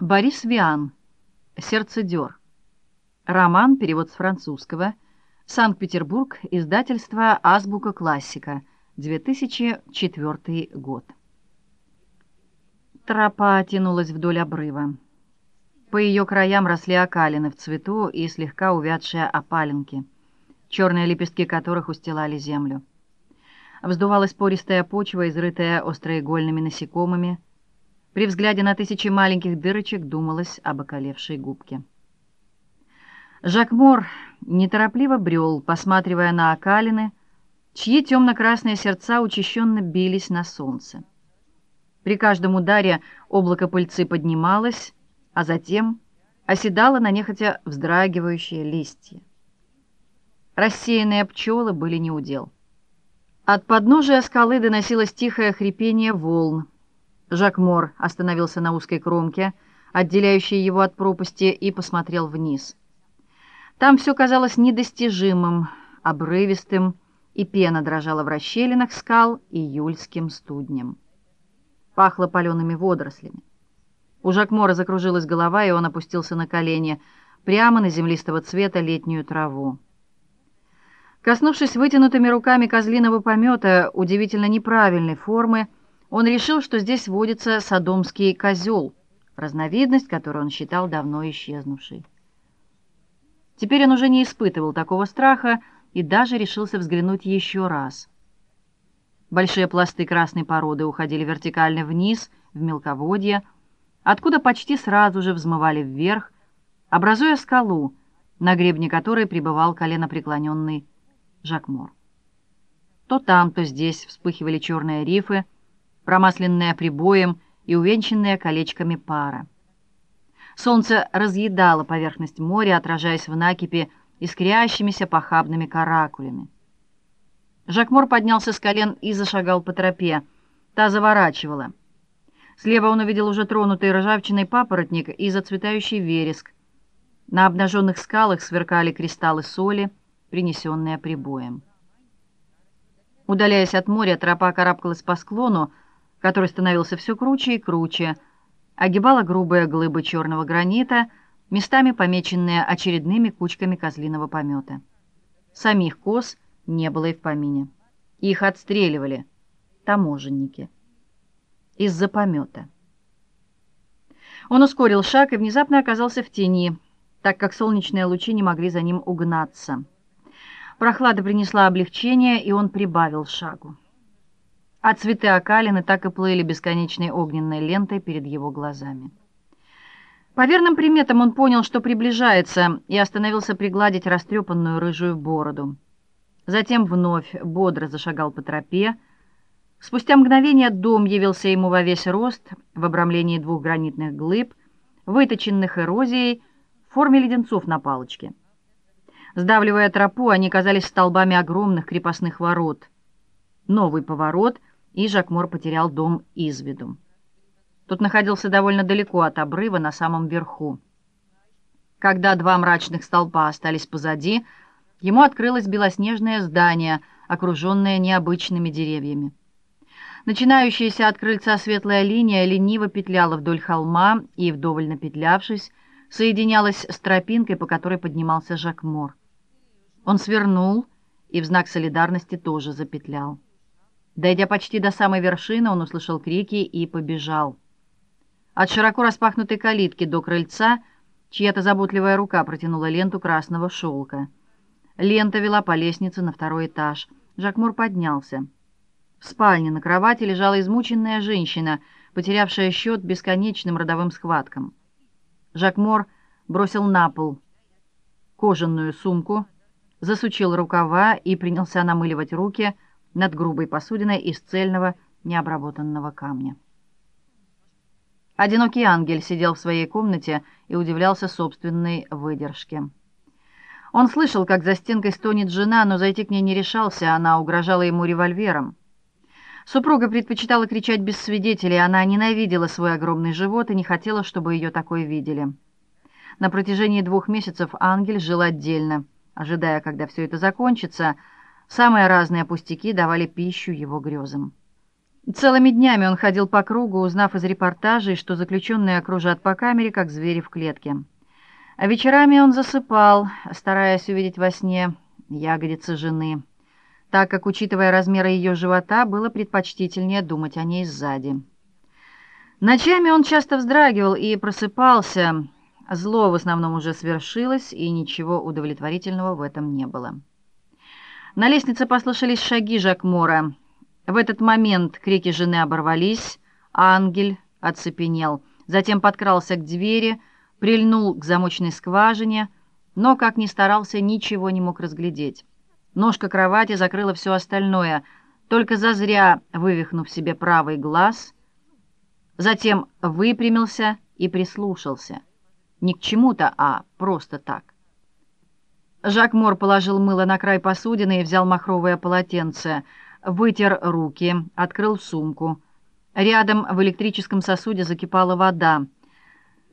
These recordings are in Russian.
Борис Виан. Сердцедер. Роман, перевод с французского. Санкт-Петербург, издательство «Азбука классика», 2004 год. Тропа тянулась вдоль обрыва. По ее краям росли окалины в цвету и слегка увядшие опаленки, черные лепестки которых устилали землю. Вздувалась пористая почва, изрытая остроигольными насекомыми, при взгляде на тысячи маленьких дырочек думалось об околевшей губке. Жак Мор неторопливо брел, посматривая на окалины, чьи темно-красные сердца учащенно бились на солнце. При каждом ударе облако пыльцы поднималось, а затем оседало на нехотя вздрагивающие листья. Рассеянные пчелы были неудел. От подножия скалы доносилось тихое хрипение волн, Жак Мор остановился на узкой кромке, отделяющей его от пропасти, и посмотрел вниз. Там все казалось недостижимым, обрывистым, и пена дрожала в расщелинах скал июльским студнем. Пахло палеными водорослями. У Жакмора закружилась голова, и он опустился на колени, прямо на землистого цвета летнюю траву. Коснувшись вытянутыми руками козлиного помета удивительно неправильной формы, он решил, что здесь водится садомский козел, разновидность, которую он считал давно исчезнувшей. Теперь он уже не испытывал такого страха и даже решился взглянуть еще раз. Большие пласты красной породы уходили вертикально вниз, в мелководье, откуда почти сразу же взмывали вверх, образуя скалу, на гребне которой пребывал коленопреклоненный Жакмор. То там, то здесь вспыхивали черные рифы, промасленная прибоем и увенчанная колечками пара. Солнце разъедало поверхность моря, отражаясь в накипи искрящимися похабными каракулями. Жакмор поднялся с колен и зашагал по тропе. Та заворачивала. Слева он увидел уже тронутый ржавчиной папоротник и зацветающий вереск. На обнаженных скалах сверкали кристаллы соли, принесенные прибоем. Удаляясь от моря, тропа карабкалась по склону, который становился все круче и круче, огибала грубые глыбы черного гранита, местами помеченные очередными кучками козлиного помета. Самих коз не было и в помине. Их отстреливали таможенники из-за помета. Он ускорил шаг и внезапно оказался в тени, так как солнечные лучи не могли за ним угнаться. Прохлада принесла облегчение, и он прибавил шагу а цветы окалины так и плыли бесконечной огненной лентой перед его глазами. По верным приметам он понял, что приближается, и остановился пригладить растрепанную рыжую бороду. Затем вновь бодро зашагал по тропе. Спустя мгновение дом явился ему во весь рост, в обрамлении двух гранитных глыб, выточенных эрозией в форме леденцов на палочке. Сдавливая тропу, они казались столбами огромных крепостных ворот. Новый поворот — и Жакмор потерял дом из виду. Тот находился довольно далеко от обрыва на самом верху. Когда два мрачных столпа остались позади, ему открылось белоснежное здание, окруженное необычными деревьями. Начинающаяся от крыльца светлая линия лениво петляла вдоль холма и, вдоволь напетлявшись, соединялась с тропинкой, по которой поднимался Жакмор. Он свернул и в знак солидарности тоже запетлял. Дойдя почти до самой вершины, он услышал крики и побежал. От широко распахнутой калитки до крыльца чья-то заботливая рука протянула ленту красного шелка. Лента вела по лестнице на второй этаж. Жакмур поднялся. В спальне на кровати лежала измученная женщина, потерявшая счет бесконечным родовым схваткам. Жакмор бросил на пол кожаную сумку, засучил рукава и принялся намыливать руки, над грубой посудиной из цельного необработанного камня. Одинокий ангель сидел в своей комнате и удивлялся собственной выдержке. Он слышал, как за стенкой стонет жена, но зайти к ней не решался, она угрожала ему револьвером. Супруга предпочитала кричать без свидетелей, она ненавидела свой огромный живот и не хотела, чтобы ее такой видели. На протяжении двух месяцев ангель жил отдельно, ожидая, когда все это закончится, Самые разные пустяки давали пищу его грезам. Целыми днями он ходил по кругу, узнав из репортажей, что заключенные окружат по камере, как звери в клетке. А вечерами он засыпал, стараясь увидеть во сне ягодицы жены, так как, учитывая размеры ее живота, было предпочтительнее думать о ней сзади. Ночами он часто вздрагивал и просыпался. Зло в основном уже свершилось, и ничего удовлетворительного в этом не было. На лестнице послышались шаги Жакмора. В этот момент крики жены оборвались, ангель оцепенел, затем подкрался к двери, прильнул к замочной скважине, но, как ни старался, ничего не мог разглядеть. Ножка кровати закрыла все остальное, только зазря вывихнув себе правый глаз, затем выпрямился и прислушался. Не к чему-то, а просто так. Жак Мор положил мыло на край посудины и взял махровое полотенце, вытер руки, открыл сумку. Рядом в электрическом сосуде закипала вода.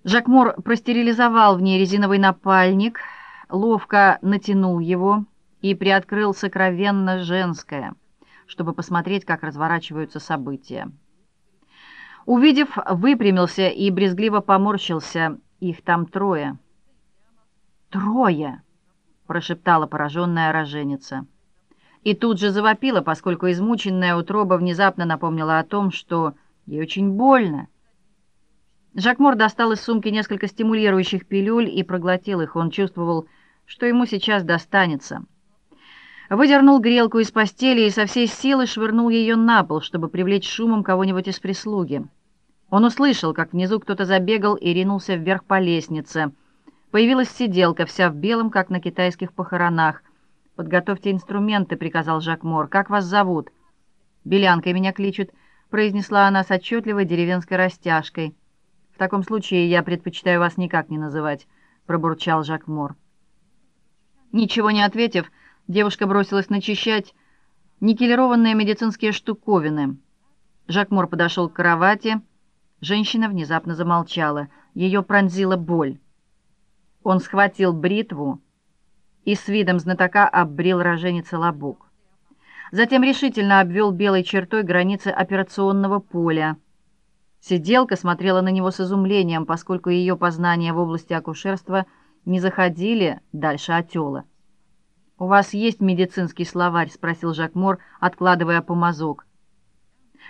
Жакмор простерилизовал в ней резиновый напальник, ловко натянул его и приоткрыл сокровенно женское, чтобы посмотреть, как разворачиваются события. Увидев, выпрямился и брезгливо поморщился. Их там трое. «Трое!» — прошептала пораженная роженица. И тут же завопила, поскольку измученная утроба внезапно напомнила о том, что ей очень больно. Жакмор достал из сумки несколько стимулирующих пилюль и проглотил их. Он чувствовал, что ему сейчас достанется. Выдернул грелку из постели и со всей силы швырнул ее на пол, чтобы привлечь шумом кого-нибудь из прислуги. Он услышал, как внизу кто-то забегал и ринулся вверх по лестнице. Появилась сиделка, вся в белом, как на китайских похоронах. «Подготовьте инструменты», — приказал Жакмор. «Как вас зовут?» «Белянкой меня кличут», — произнесла она с отчетливой деревенской растяжкой. «В таком случае я предпочитаю вас никак не называть», — пробурчал Жак Мор. Ничего не ответив, девушка бросилась начищать никелированные медицинские штуковины. Жак Мор подошел к кровати. Женщина внезапно замолчала. Ее пронзила боль. Он схватил бритву и с видом знатока оббрил роженица лобок. Затем решительно обвел белой чертой границы операционного поля. Сиделка смотрела на него с изумлением, поскольку ее познания в области акушерства не заходили дальше отела. «У вас есть медицинский словарь?» — спросил Жак Мор, откладывая помазок.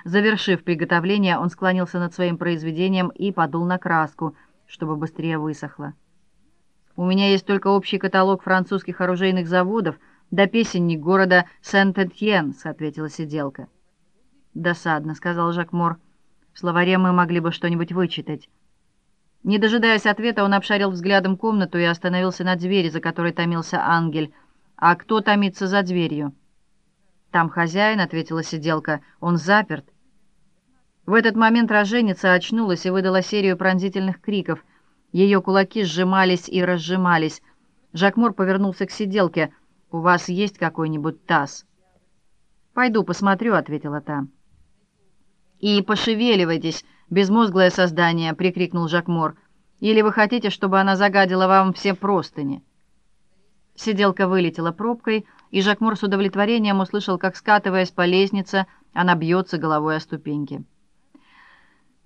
Завершив приготовление, он склонился над своим произведением и подул на краску, чтобы быстрее высохло. «У меня есть только общий каталог французских оружейных заводов да песенник города Сент-Этьенс», — ответила сиделка. «Досадно», — сказал Жак Мор. В словаре мы могли бы что-нибудь вычитать. Не дожидаясь ответа, он обшарил взглядом комнату и остановился на двери, за которой томился ангель. «А кто томится за дверью?» «Там хозяин», — ответила сиделка. «Он заперт». В этот момент роженица очнулась и выдала серию пронзительных криков. Ее кулаки сжимались и разжимались. Жакмур повернулся к сиделке. «У вас есть какой-нибудь таз?» «Пойду посмотрю», — ответила та. «И пошевеливайтесь, безмозглое создание!» — прикрикнул Жакмор. «Или вы хотите, чтобы она загадила вам все простыни?» Сиделка вылетела пробкой, и Жакмор с удовлетворением услышал, как, скатываясь по лестнице, она бьется головой о ступеньки.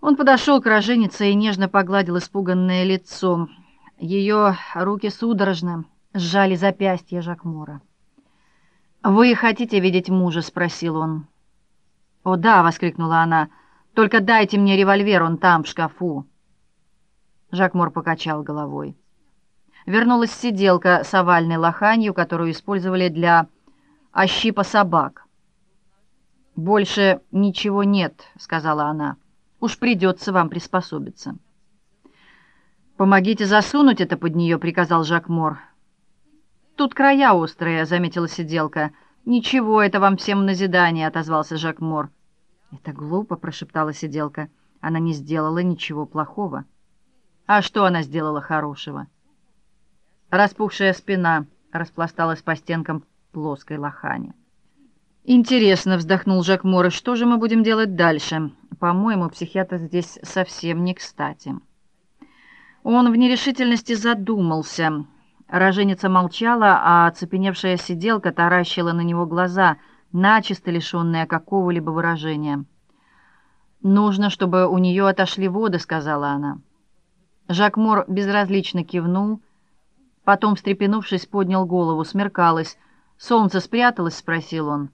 Он подошел к роженице и нежно погладил испуганное лицо. Ее руки судорожно сжали запястье Жакмора. «Вы хотите видеть мужа?» — спросил он. «О да!» — воскликнула она. «Только дайте мне револьвер, он там, в шкафу!» Жакмор покачал головой. Вернулась сиделка с овальной лоханью, которую использовали для ощипа собак. «Больше ничего нет», — сказала она. «Уж придется вам приспособиться». «Помогите засунуть это под нее», — приказал Жакмор. «Тут края острые», — заметила сиделка. «Ничего, это вам всем назидание», — отозвался Жак Мор. «Это глупо», — прошептала сиделка. «Она не сделала ничего плохого». «А что она сделала хорошего?» Распухшая спина распласталась по стенкам плоской лохани. «Интересно», — вздохнул Жак Мор, — «что же мы будем делать дальше? По-моему, психиатр здесь совсем не кстати». Он в нерешительности задумался — Роженица молчала, а оцепеневшая сиделка таращила на него глаза, начисто лишенная какого-либо выражения. «Нужно, чтобы у нее отошли воды», — сказала она. Жак Мор безразлично кивнул, потом, встрепенувшись, поднял голову, смеркалось. «Солнце спряталось?» — спросил он.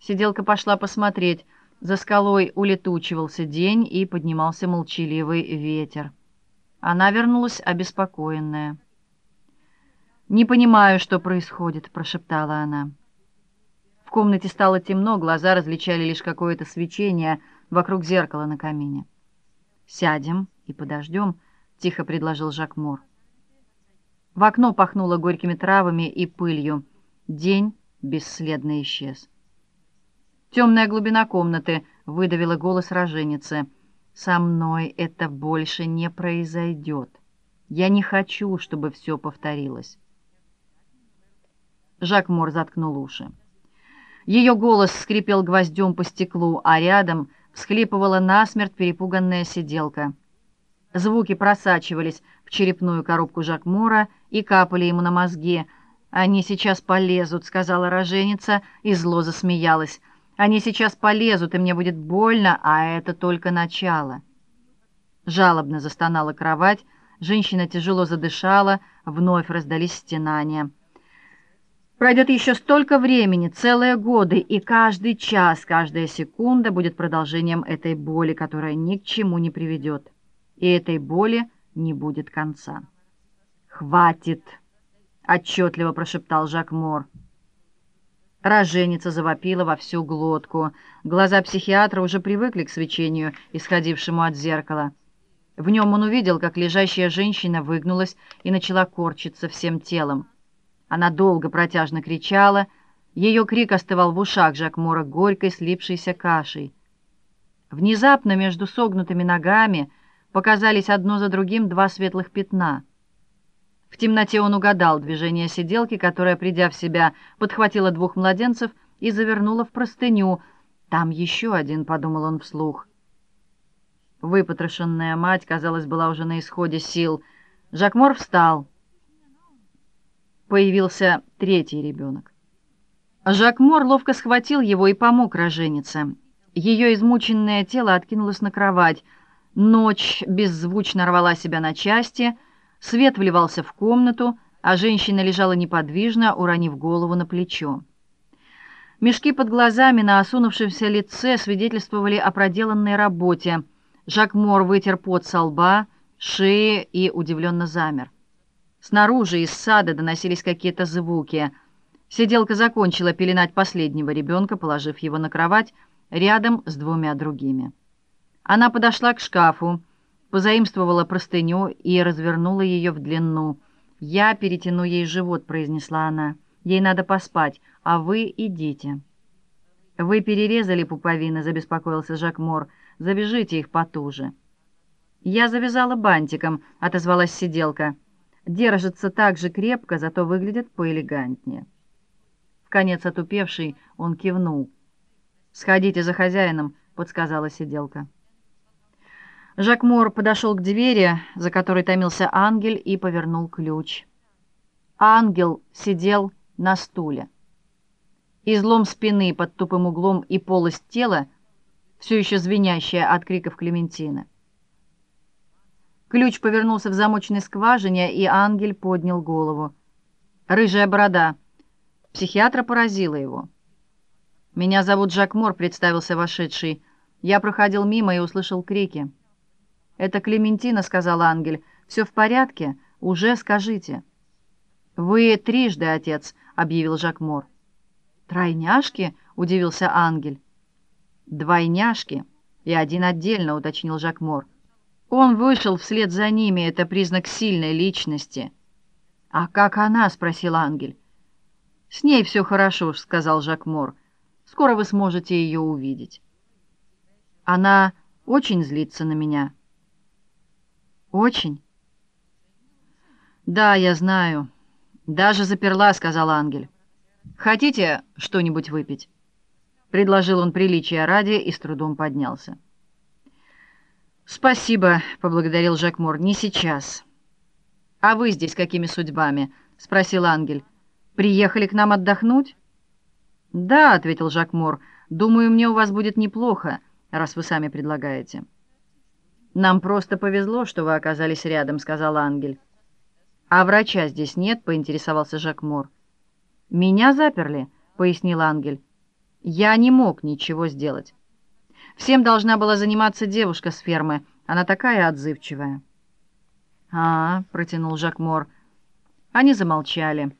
Сиделка пошла посмотреть. За скалой улетучивался день и поднимался молчаливый ветер. Она вернулась обеспокоенная. «Не понимаю, что происходит», — прошептала она. В комнате стало темно, глаза различали лишь какое-то свечение вокруг зеркала на камине. «Сядем и подождем», — тихо предложил Жак Мор. В окно пахнуло горькими травами и пылью. День бесследно исчез. Темная глубина комнаты выдавила голос роженицы. «Со мной это больше не произойдет. Я не хочу, чтобы все повторилось». Жак Мор заткнул уши. Ее голос скрипел гвоздем по стеклу, а рядом всхлипывала насмерть перепуганная сиделка. Звуки просачивались в черепную коробку Жак Мора и капали ему на мозги. «Они сейчас полезут», — сказала роженица, и зло засмеялась. «Они сейчас полезут, и мне будет больно, а это только начало». Жалобно застонала кровать, женщина тяжело задышала, вновь раздались стенания. Пройдет еще столько времени, целые годы, и каждый час, каждая секунда будет продолжением этой боли, которая ни к чему не приведет. И этой боли не будет конца. «Хватит!» — отчетливо прошептал Жак Мор. Роженица завопила во всю глотку. Глаза психиатра уже привыкли к свечению, исходившему от зеркала. В нем он увидел, как лежащая женщина выгнулась и начала корчиться всем телом. Она долго протяжно кричала. Ее крик остывал в ушах Жакмора горькой слипшейся кашей. Внезапно между согнутыми ногами показались одно за другим два светлых пятна. В темноте он угадал движение сиделки, которая, придя в себя, подхватила двух младенцев и завернула в простыню. «Там еще один», — подумал он вслух. Выпотрошенная мать, казалось, была уже на исходе сил. Жакмор встал появился третий ребенок. Жак Мор ловко схватил его и помог роженице. Ее измученное тело откинулось на кровать. Ночь беззвучно рвала себя на части, свет вливался в комнату, а женщина лежала неподвижно, уронив голову на плечо. Мешки под глазами на осунувшемся лице свидетельствовали о проделанной работе. Жак Мор вытер пот со лба, шеи и удивленно замер. Снаружи из сада доносились какие-то звуки. Сиделка закончила пеленать последнего ребенка, положив его на кровать рядом с двумя другими. Она подошла к шкафу, позаимствовала простыню и развернула ее в длину. «Я перетяну ей живот», — произнесла она. «Ей надо поспать, а вы идите». «Вы перерезали пуповины», — забеспокоился Жак Мор. «Завяжите их потуже». «Я завязала бантиком», — отозвалась сиделка держится так же крепко, зато выглядит поэлегантнее. В конец отупевший он кивнул. «Сходите за хозяином», — подсказала сиделка. Жак Мор подошел к двери, за которой томился ангел, и повернул ключ. Ангел сидел на стуле. Излом спины под тупым углом и полость тела, все еще звенящая от криков Клементины. Ключ повернулся в замочной скважине, и ангел поднял голову. «Рыжая борода». Психиатра поразила его. «Меня зовут Жак Мор», — представился вошедший. Я проходил мимо и услышал крики. «Это Клементина», — сказал ангел. «Все в порядке? Уже скажите». «Вы трижды, отец», — объявил Жак Мор. «Тройняшки?» — удивился ангел. «Двойняшки. И один отдельно», — уточнил Жак Мор. Он вышел вслед за ними, это признак сильной личности. «А как она?» — спросил ангель. «С ней все хорошо», — сказал Жак Мор. «Скоро вы сможете ее увидеть». «Она очень злится на меня». «Очень?» «Да, я знаю. Даже заперла», — сказал ангель. «Хотите что-нибудь выпить?» Предложил он приличия ради и с трудом поднялся. «Спасибо», — поблагодарил Жак Мор, — «не сейчас». «А вы здесь какими судьбами?» — спросил ангель. «Приехали к нам отдохнуть?» «Да», — ответил Жак Мор, — «думаю, мне у вас будет неплохо. раз вы сами предлагаете». «Нам просто повезло, что вы оказались рядом», — сказал Ангель. «А врача здесь нет?» — поинтересовался Жак Мор. «Меня заперли», — пояснил Ангель. «Я не мог ничего сделать. Всем должна была заниматься девушка с фермы. Она такая отзывчивая». «А, — протянул Жак Мор. Они замолчали.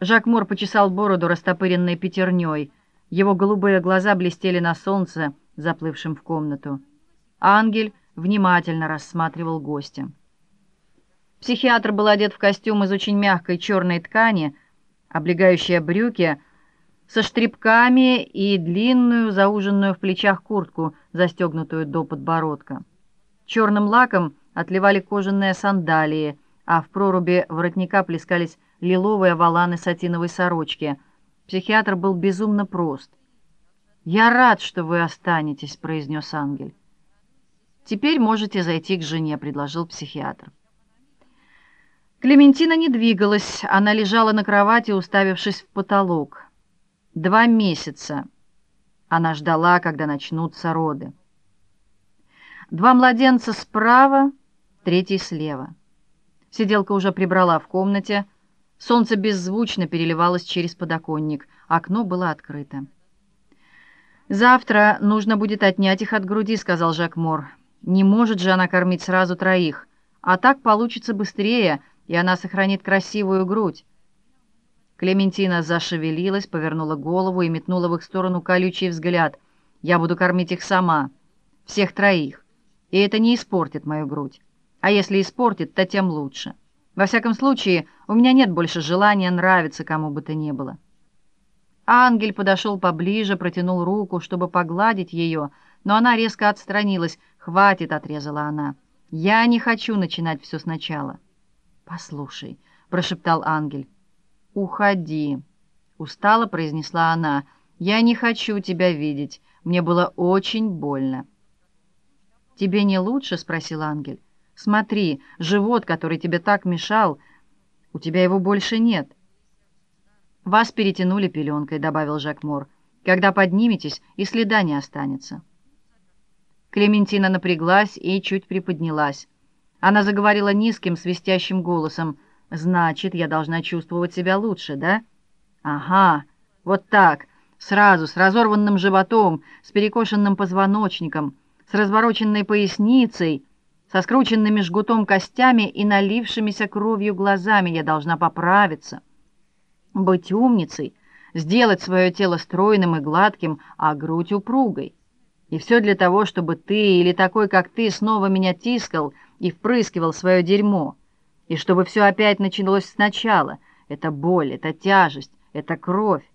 Жак Мор почесал бороду растопыренной пятерней. Его голубые глаза блестели на солнце, заплывшем в комнату. Ангель внимательно рассматривал гостя. Психиатр был одет в костюм из очень мягкой черной ткани, облегающие брюки со штрипками и длинную, зауженную в плечах куртку, застегнутую до подбородка. Черным лаком отливали кожаные сандалии, а в проруби воротника плескались лиловые воланы сатиновой сорочки. Психиатр был безумно прост. «Я рад, что вы останетесь», — произнес ангель. «Теперь можете зайти к жене», — предложил психиатр. Клементина не двигалась, она лежала на кровати, уставившись в потолок. Два месяца она ждала, когда начнутся роды. Два младенца справа, третий слева. Сиделка уже прибрала в комнате. Солнце беззвучно переливалось через подоконник. Окно было открыто. «Завтра нужно будет отнять их от груди», — сказал Жак Мор. «Не может же она кормить сразу троих. А так получится быстрее, и она сохранит красивую грудь. Клементина зашевелилась, повернула голову и метнула в их сторону колючий взгляд. «Я буду кормить их сама. Всех троих. И это не испортит мою грудь. А если испортит, то тем лучше. Во всяком случае, у меня нет больше желания нравиться кому бы то ни было». Ангель подошел поближе, протянул руку, чтобы погладить ее, но она резко отстранилась. «Хватит», — отрезала она. «Я не хочу начинать все сначала». «Послушай», — прошептал ангель. «Уходи», — устало произнесла она. «Я не хочу тебя видеть. Мне было очень больно». «Тебе не лучше?» — спросил ангель. «Смотри, живот, который тебе так мешал, у тебя его больше нет». «Вас перетянули пеленкой», — добавил Жак Мор. «Когда подниметесь, и следа не останется». Клементина напряглась и чуть приподнялась. Она заговорила низким, свистящим голосом. «Значит, я должна чувствовать себя лучше, да?» «Ага, вот так, сразу, с разорванным животом, с перекошенным позвоночником, с развороченной поясницей, со скрученными жгутом костями и налившимися кровью глазами я должна поправиться. Быть умницей, сделать свое тело стройным и гладким, а грудь упругой. И все для того, чтобы ты или такой, как ты, снова меня тискал — и впрыскивал свое дерьмо, и чтобы все опять началось сначала. Это боль, это тяжесть, это кровь.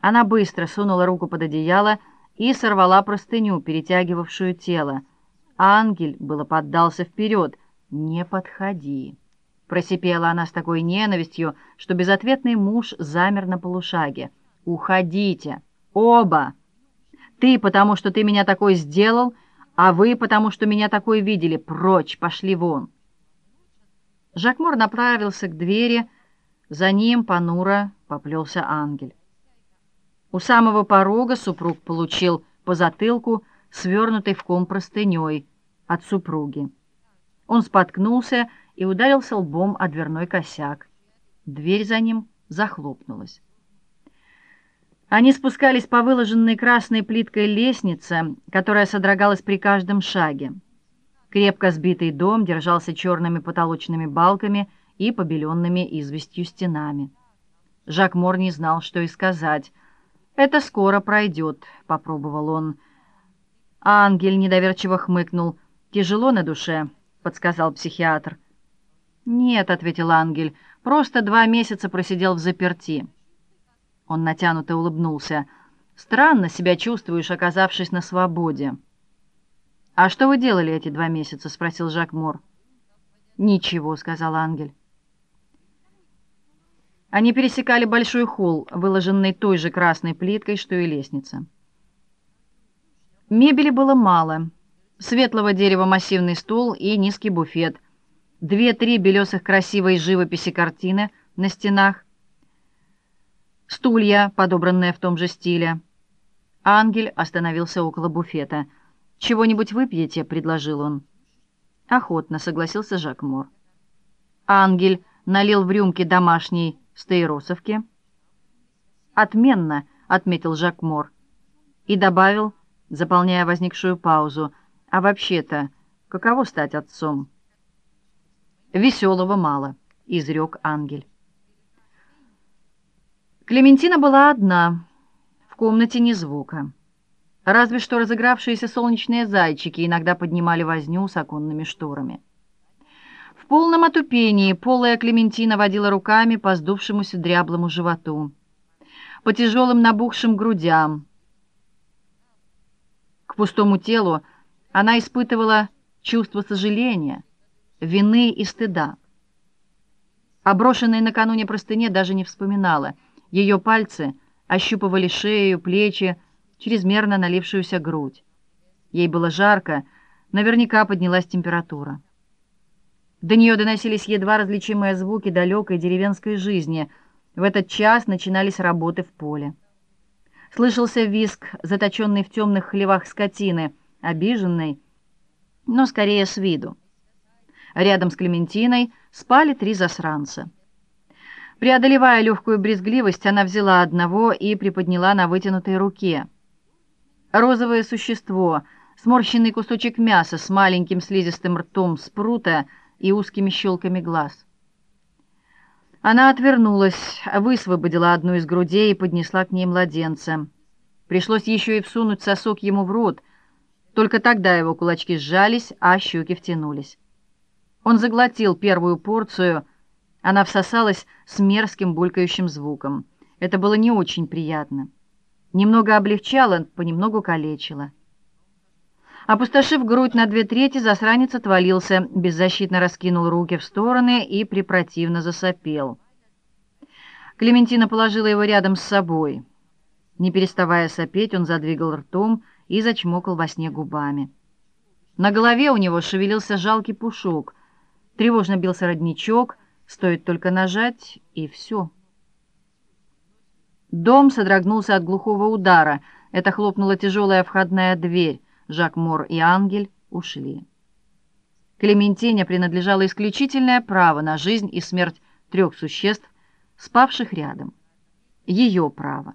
Она быстро сунула руку под одеяло и сорвала простыню, перетягивавшую тело. Ангель было поддался вперед. «Не подходи!» Просипела она с такой ненавистью, что безответный муж замер на полушаге. «Уходите! Оба! Ты, потому что ты меня такой сделал, — а вы, потому что меня такой видели, прочь, пошли вон. Жакмор направился к двери, за ним понуро поплелся ангель. У самого порога супруг получил по затылку, свернутой в ком простыней, от супруги. Он споткнулся и ударился лбом о дверной косяк. Дверь за ним захлопнулась. Они спускались по выложенной красной плиткой лестнице, которая содрогалась при каждом шаге. Крепко сбитый дом держался черными потолочными балками и побеленными известью стенами. Жак Мор не знал, что и сказать. «Это скоро пройдет», — попробовал он. Ангель недоверчиво хмыкнул. «Тяжело на душе», — подсказал психиатр. «Нет», — ответил Ангель, — «просто два месяца просидел в заперти». Он натянуто улыбнулся. «Странно себя чувствуешь, оказавшись на свободе». «А что вы делали эти два месяца?» — спросил Жак Мор. «Ничего», — сказал Ангель. Они пересекали большой холл, выложенный той же красной плиткой, что и лестница. Мебели было мало. Светлого дерева массивный стол и низкий буфет. Две-три белесых красивой живописи картины на стенах, стулья, подобранные в том же стиле. Ангель остановился около буфета. «Чего-нибудь выпьете?» — предложил он. Охотно согласился Жак Мор. Ангель налил в рюмки домашней стейросовки. «Отменно!» — отметил Жак Мор. И добавил, заполняя возникшую паузу, «А вообще-то, каково стать отцом?» «Веселого мало», — изрек Ангель. Клементина была одна, в комнате ни звука. Разве что разыгравшиеся солнечные зайчики иногда поднимали возню с оконными шторами. В полном отупении полая Клементина водила руками по сдувшемуся дряблому животу, по тяжелым набухшим грудям. К пустому телу она испытывала чувство сожаления, вины и стыда. Оброшенной накануне простыне даже не вспоминала. Ее пальцы ощупывали шею, плечи, чрезмерно налившуюся грудь. Ей было жарко, наверняка поднялась температура. До нее доносились едва различимые звуки далекой деревенской жизни. В этот час начинались работы в поле. Слышался визг, заточенный в темных хлевах скотины, обиженный, но скорее с виду. Рядом с Клементиной спали три засранца. Преодолевая легкую брезгливость, она взяла одного и приподняла на вытянутой руке — Розовое существо, сморщенный кусочек мяса с маленьким слизистым ртом спрута и узкими щелками глаз. Она отвернулась, высвободила одну из грудей и поднесла к ней младенца. Пришлось еще и всунуть сосок ему в рот. Только тогда его кулачки сжались, а щеки втянулись. Он заглотил первую порцию. Она всосалась с мерзким булькающим звуком. Это было не очень приятно. Немного облегчало, понемногу калечило. Опустошив грудь на две трети, засранец отвалился, беззащитно раскинул руки в стороны и препротивно засопел. Клементина положила его рядом с собой. Не переставая сопеть, он задвигал ртом и зачмокал во сне губами. На голове у него шевелился жалкий пушок. Тревожно бился родничок, стоит только нажать, и все. Дом содрогнулся от глухого удара. Это хлопнула тяжелая входная дверь. Жак Мор и Ангель ушли. Клементине принадлежало исключительное право на жизнь и смерть трех существ, спавших рядом. Ее право.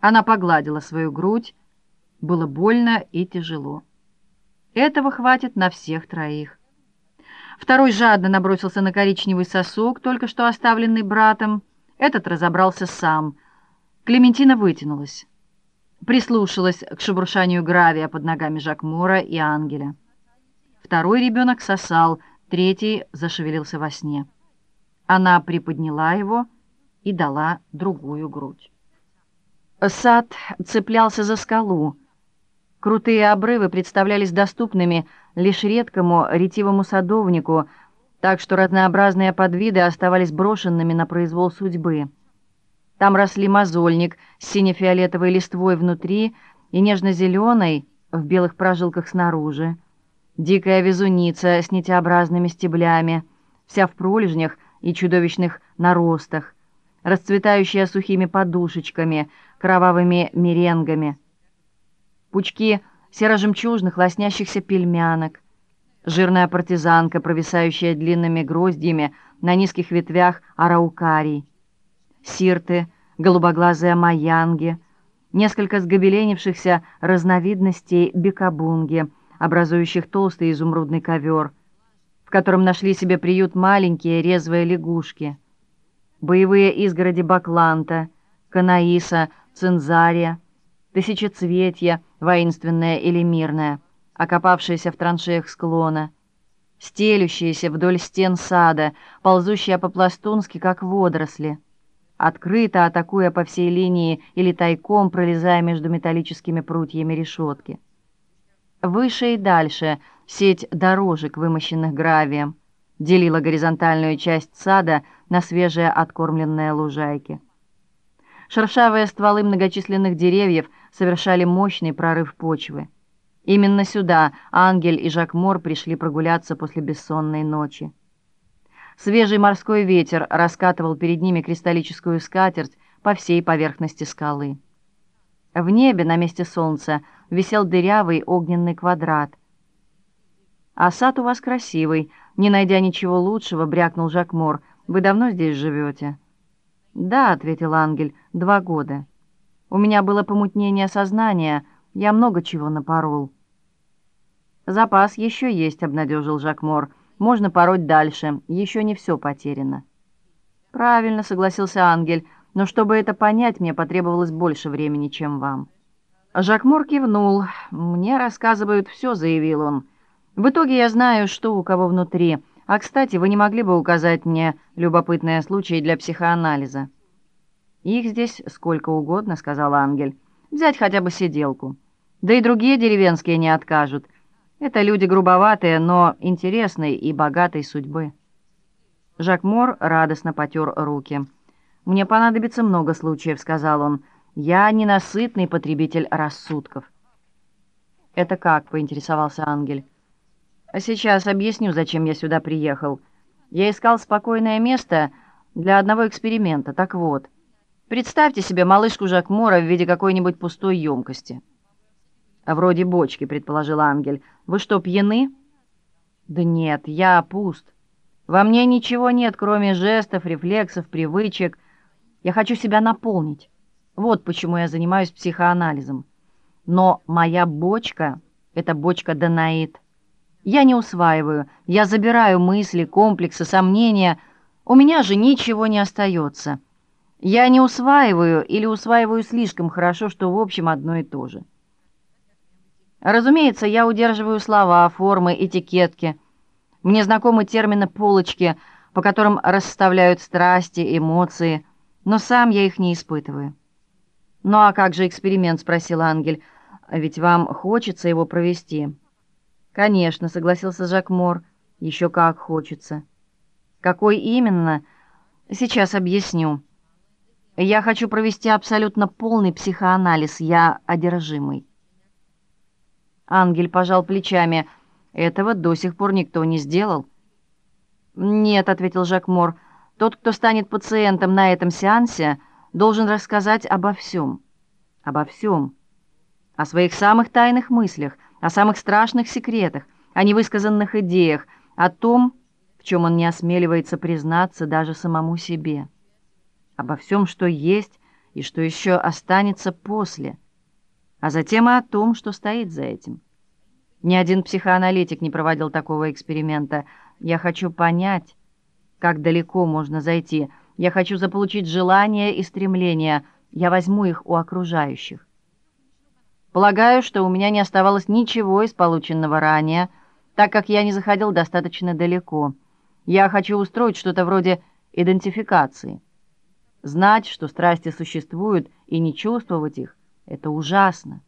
Она погладила свою грудь. Было больно и тяжело. Этого хватит на всех троих. Второй жадно набросился на коричневый сосок, только что оставленный братом. Этот разобрался сам. Клементина вытянулась, прислушалась к шебуршанию гравия под ногами Жакмура и Ангеля. Второй ребенок сосал, третий зашевелился во сне. Она приподняла его и дала другую грудь. Сад цеплялся за скалу. Крутые обрывы представлялись доступными лишь редкому ретивому садовнику, так что разнообразные подвиды оставались брошенными на произвол судьбы. Там росли мозольник с сине-фиолетовой листвой внутри и нежно-зеленой в белых прожилках снаружи, дикая везуница с нитеобразными стеблями, вся в пролежнях и чудовищных наростах, расцветающая сухими подушечками, кровавыми меренгами, пучки серо-жемчужных лоснящихся пельмянок, жирная партизанка, провисающая длинными гроздьями на низких ветвях араукарий, сирты, голубоглазые маянги, несколько сгобеленившихся разновидностей бекабунги, образующих толстый изумрудный ковер, в котором нашли себе приют маленькие резвые лягушки, боевые изгороди бакланта, канаиса, цинзария, тысячецветья, воинственное или мирное, окопавшееся в траншеях склона, стелющиеся вдоль стен сада, ползущие по-пластунски, как водоросли — открыто атакуя по всей линии или тайком пролезая между металлическими прутьями решетки. Выше и дальше сеть дорожек, вымощенных гравием, делила горизонтальную часть сада на свежие откормленные лужайки. Шершавые стволы многочисленных деревьев совершали мощный прорыв почвы. Именно сюда Ангель и Жак Мор пришли прогуляться после бессонной ночи. Свежий морской ветер раскатывал перед ними кристаллическую скатерть по всей поверхности скалы. В небе на месте солнца висел дырявый огненный квадрат. «А сад у вас красивый», — не найдя ничего лучшего, брякнул Жакмор. «Вы давно здесь живете?» «Да», — ответил Ангель, — «два года. У меня было помутнение сознания, я много чего напорол». «Запас еще есть», — обнадежил Жакмор. «Можно пороть дальше, еще не все потеряно». «Правильно», — согласился Ангель, — но чтобы это понять, мне потребовалось больше времени, чем вам». Жакмор кивнул. «Мне рассказывают все», — заявил он. «В итоге я знаю, что у кого внутри. А, кстати, вы не могли бы указать мне любопытные случаи для психоанализа?» «Их здесь сколько угодно», — сказал Ангель. «Взять хотя бы сиделку. Да и другие деревенские не откажут. Это люди грубоватые, но интересной и богатой судьбы». Жакмор радостно потер руки. «Мне понадобится много случаев», — сказал он. «Я ненасытный потребитель рассудков». «Это как?» — поинтересовался Ангель. «А «Сейчас объясню, зачем я сюда приехал. Я искал спокойное место для одного эксперимента. Так вот, представьте себе малышку Жакмора в виде какой-нибудь пустой емкости». «Вроде бочки», — предположил Ангель. «Вы что, пьяны?» «Да нет, я пуст. Во мне ничего нет, кроме жестов, рефлексов, привычек». Я хочу себя наполнить. Вот почему я занимаюсь психоанализом. Но моя бочка — это бочка Данаид. Я не усваиваю, я забираю мысли, комплексы, сомнения. У меня же ничего не остается. Я не усваиваю или усваиваю слишком хорошо, что в общем одно и то же. Разумеется, я удерживаю слова, формы, этикетки. Мне знакомы термины «полочки», по которым расставляют страсти, эмоции — но сам я их не испытываю. «Ну а как же эксперимент?» — спросил Ангель. «Ведь вам хочется его провести». «Конечно», — согласился Жак Мор. «Еще как хочется». «Какой именно?» «Сейчас объясню. Я хочу провести абсолютно полный психоанализ. Я одержимый». Ангель пожал плечами. «Этого до сих пор никто не сделал». «Нет», — ответил Жак Мор, — тот, кто станет пациентом на этом сеансе, должен рассказать обо всем. Обо всем. О своих самых тайных мыслях, о самых страшных секретах, о невысказанных идеях, о том, в чем он не осмеливается признаться даже самому себе. Обо всем, что есть и что еще останется после. А затем и о том, что стоит за этим. Ни один психоаналитик не проводил такого эксперимента. Я хочу понять, как далеко можно зайти? Я хочу заполучить желания и стремления. Я возьму их у окружающих. Полагаю, что у меня не оставалось ничего из полученного ранее, так как я не заходил достаточно далеко. Я хочу устроить что-то вроде идентификации. Знать, что страсти существуют, и не чувствовать их — это ужасно.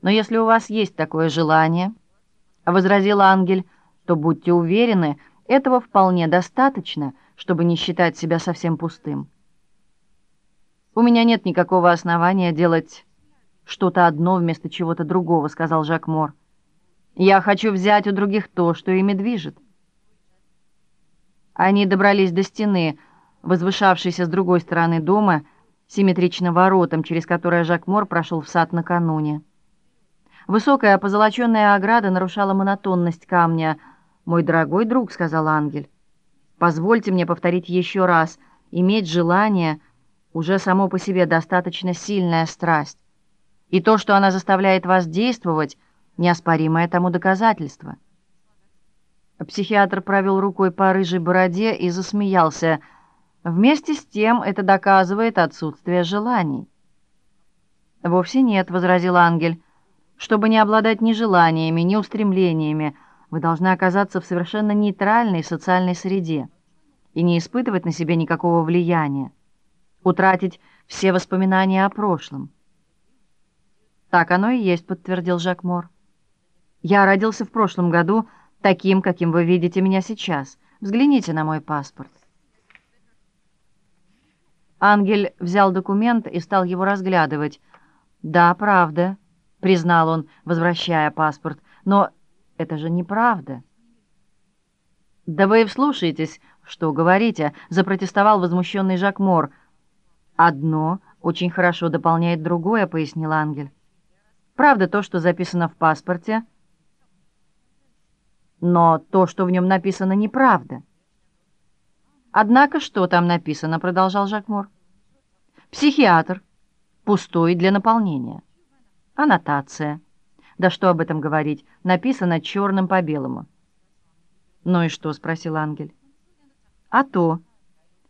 Но если у вас есть такое желание, — возразил ангель, — то будьте уверены, этого вполне достаточно, чтобы не считать себя совсем пустым. «У меня нет никакого основания делать что-то одно вместо чего-то другого», — сказал Жак Мор. «Я хочу взять у других то, что ими движет». Они добрались до стены, возвышавшейся с другой стороны дома, симметрично воротам, через которое Жак Мор прошел в сад накануне. Высокая позолоченная ограда нарушала монотонность камня — «Мой дорогой друг», — сказал ангель, — «позвольте мне повторить еще раз, иметь желание уже само по себе достаточно сильная страсть, и то, что она заставляет вас действовать, неоспоримое тому доказательство». Психиатр провел рукой по рыжей бороде и засмеялся. «Вместе с тем это доказывает отсутствие желаний». «Вовсе нет», — возразил ангель, — «чтобы не обладать ни желаниями, ни устремлениями, — вы должны оказаться в совершенно нейтральной социальной среде и не испытывать на себе никакого влияния, утратить все воспоминания о прошлом. «Так оно и есть», — подтвердил Жак Мор. «Я родился в прошлом году таким, каким вы видите меня сейчас. Взгляните на мой паспорт». Ангель взял документ и стал его разглядывать. «Да, правда», — признал он, возвращая паспорт, «но это же неправда. «Да вы вслушайтесь, что говорите», — запротестовал возмущенный Жак Мор. «Одно очень хорошо дополняет другое», — пояснил Ангель. «Правда то, что записано в паспорте, но то, что в нем написано, неправда». «Однако что там написано?» — продолжал Жакмор. «Психиатр. Пустой для наполнения. Аннотация. Да что об этом говорить? Написано черным по белому». «Ну и что?» — спросил Ангель. «А то.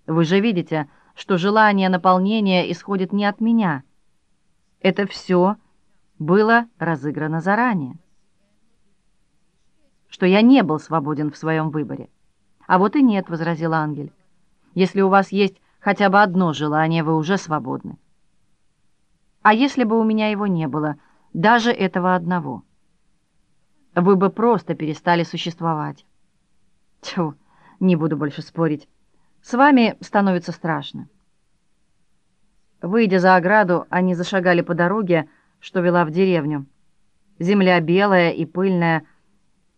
Вы же видите, что желание наполнения исходит не от меня. Это все было разыграно заранее. Что я не был свободен в своем выборе. А вот и нет, — возразил Ангель. Если у вас есть хотя бы одно желание, вы уже свободны. А если бы у меня его не было, даже этого одного? Вы бы просто перестали существовать. Тьфу, не буду больше спорить. С вами становится страшно. Выйдя за ограду, они зашагали по дороге, что вела в деревню. Земля белая и пыльная,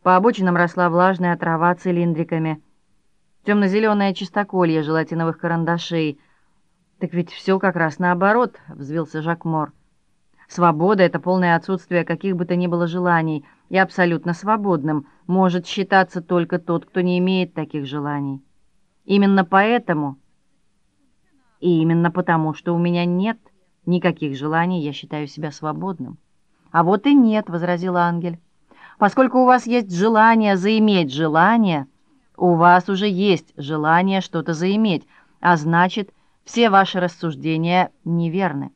по обочинам росла влажная трава цилиндриками, темно-зеленое чистоколье желатиновых карандашей. «Так ведь все как раз наоборот», — взвился Жак Мор. «Свобода — это полное отсутствие каких бы то ни было желаний, и абсолютно свободным может считаться только тот, кто не имеет таких желаний». Именно поэтому, и именно потому, что у меня нет никаких желаний, я считаю себя свободным. А вот и нет, — возразил ангель. Поскольку у вас есть желание заиметь желание, у вас уже есть желание что-то заиметь, а значит, все ваши рассуждения неверны.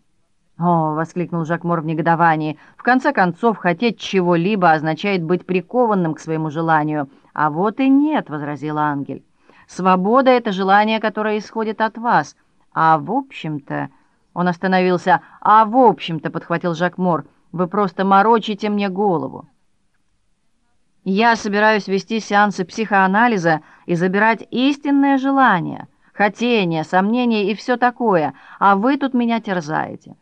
«О!» — воскликнул Жакмор в негодовании. «В конце концов, хотеть чего-либо означает быть прикованным к своему желанию». «А вот и нет», — возразил ангель. Свобода — это желание, которое исходит от вас. А в общем-то...» Он остановился. «А в общем-то», — подхватил Жак Мор, — «вы просто морочите мне голову». «Я собираюсь вести сеансы психоанализа и забирать истинное желание, хотение, сомнения и все такое, а вы тут меня терзаете».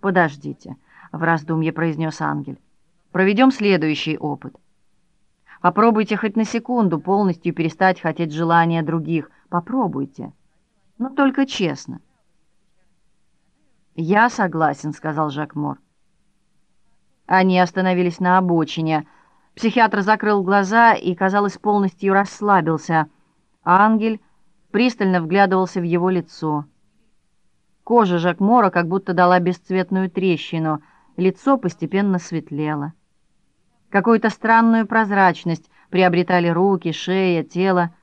«Подождите», — в раздумье произнес ангель. «Проведем следующий опыт. Попробуйте хоть на секунду полностью перестать хотеть желания других. Попробуйте. Но только честно. «Я согласен», — сказал Жак Мор. Они остановились на обочине. Психиатр закрыл глаза и, казалось, полностью расслабился. Ангель пристально вглядывался в его лицо. Кожа Жак Мора как будто дала бесцветную трещину. Лицо постепенно светлело. Какую-то странную прозрачность приобретали руки, шея, тело.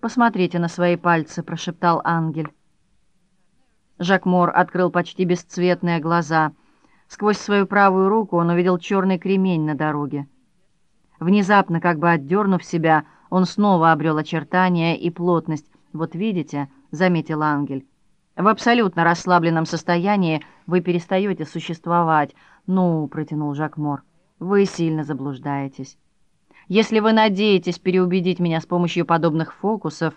«Посмотрите на свои пальцы», — прошептал ангель. Жак Мор открыл почти бесцветные глаза. Сквозь свою правую руку он увидел черный кремень на дороге. Внезапно, как бы отдернув себя, он снова обрел очертания и плотность. «Вот видите», — заметил ангель, — «в абсолютно расслабленном состоянии вы перестаете существовать». «Ну», — протянул Жак Мор, — вы сильно заблуждаетесь. Если вы надеетесь переубедить меня с помощью подобных фокусов,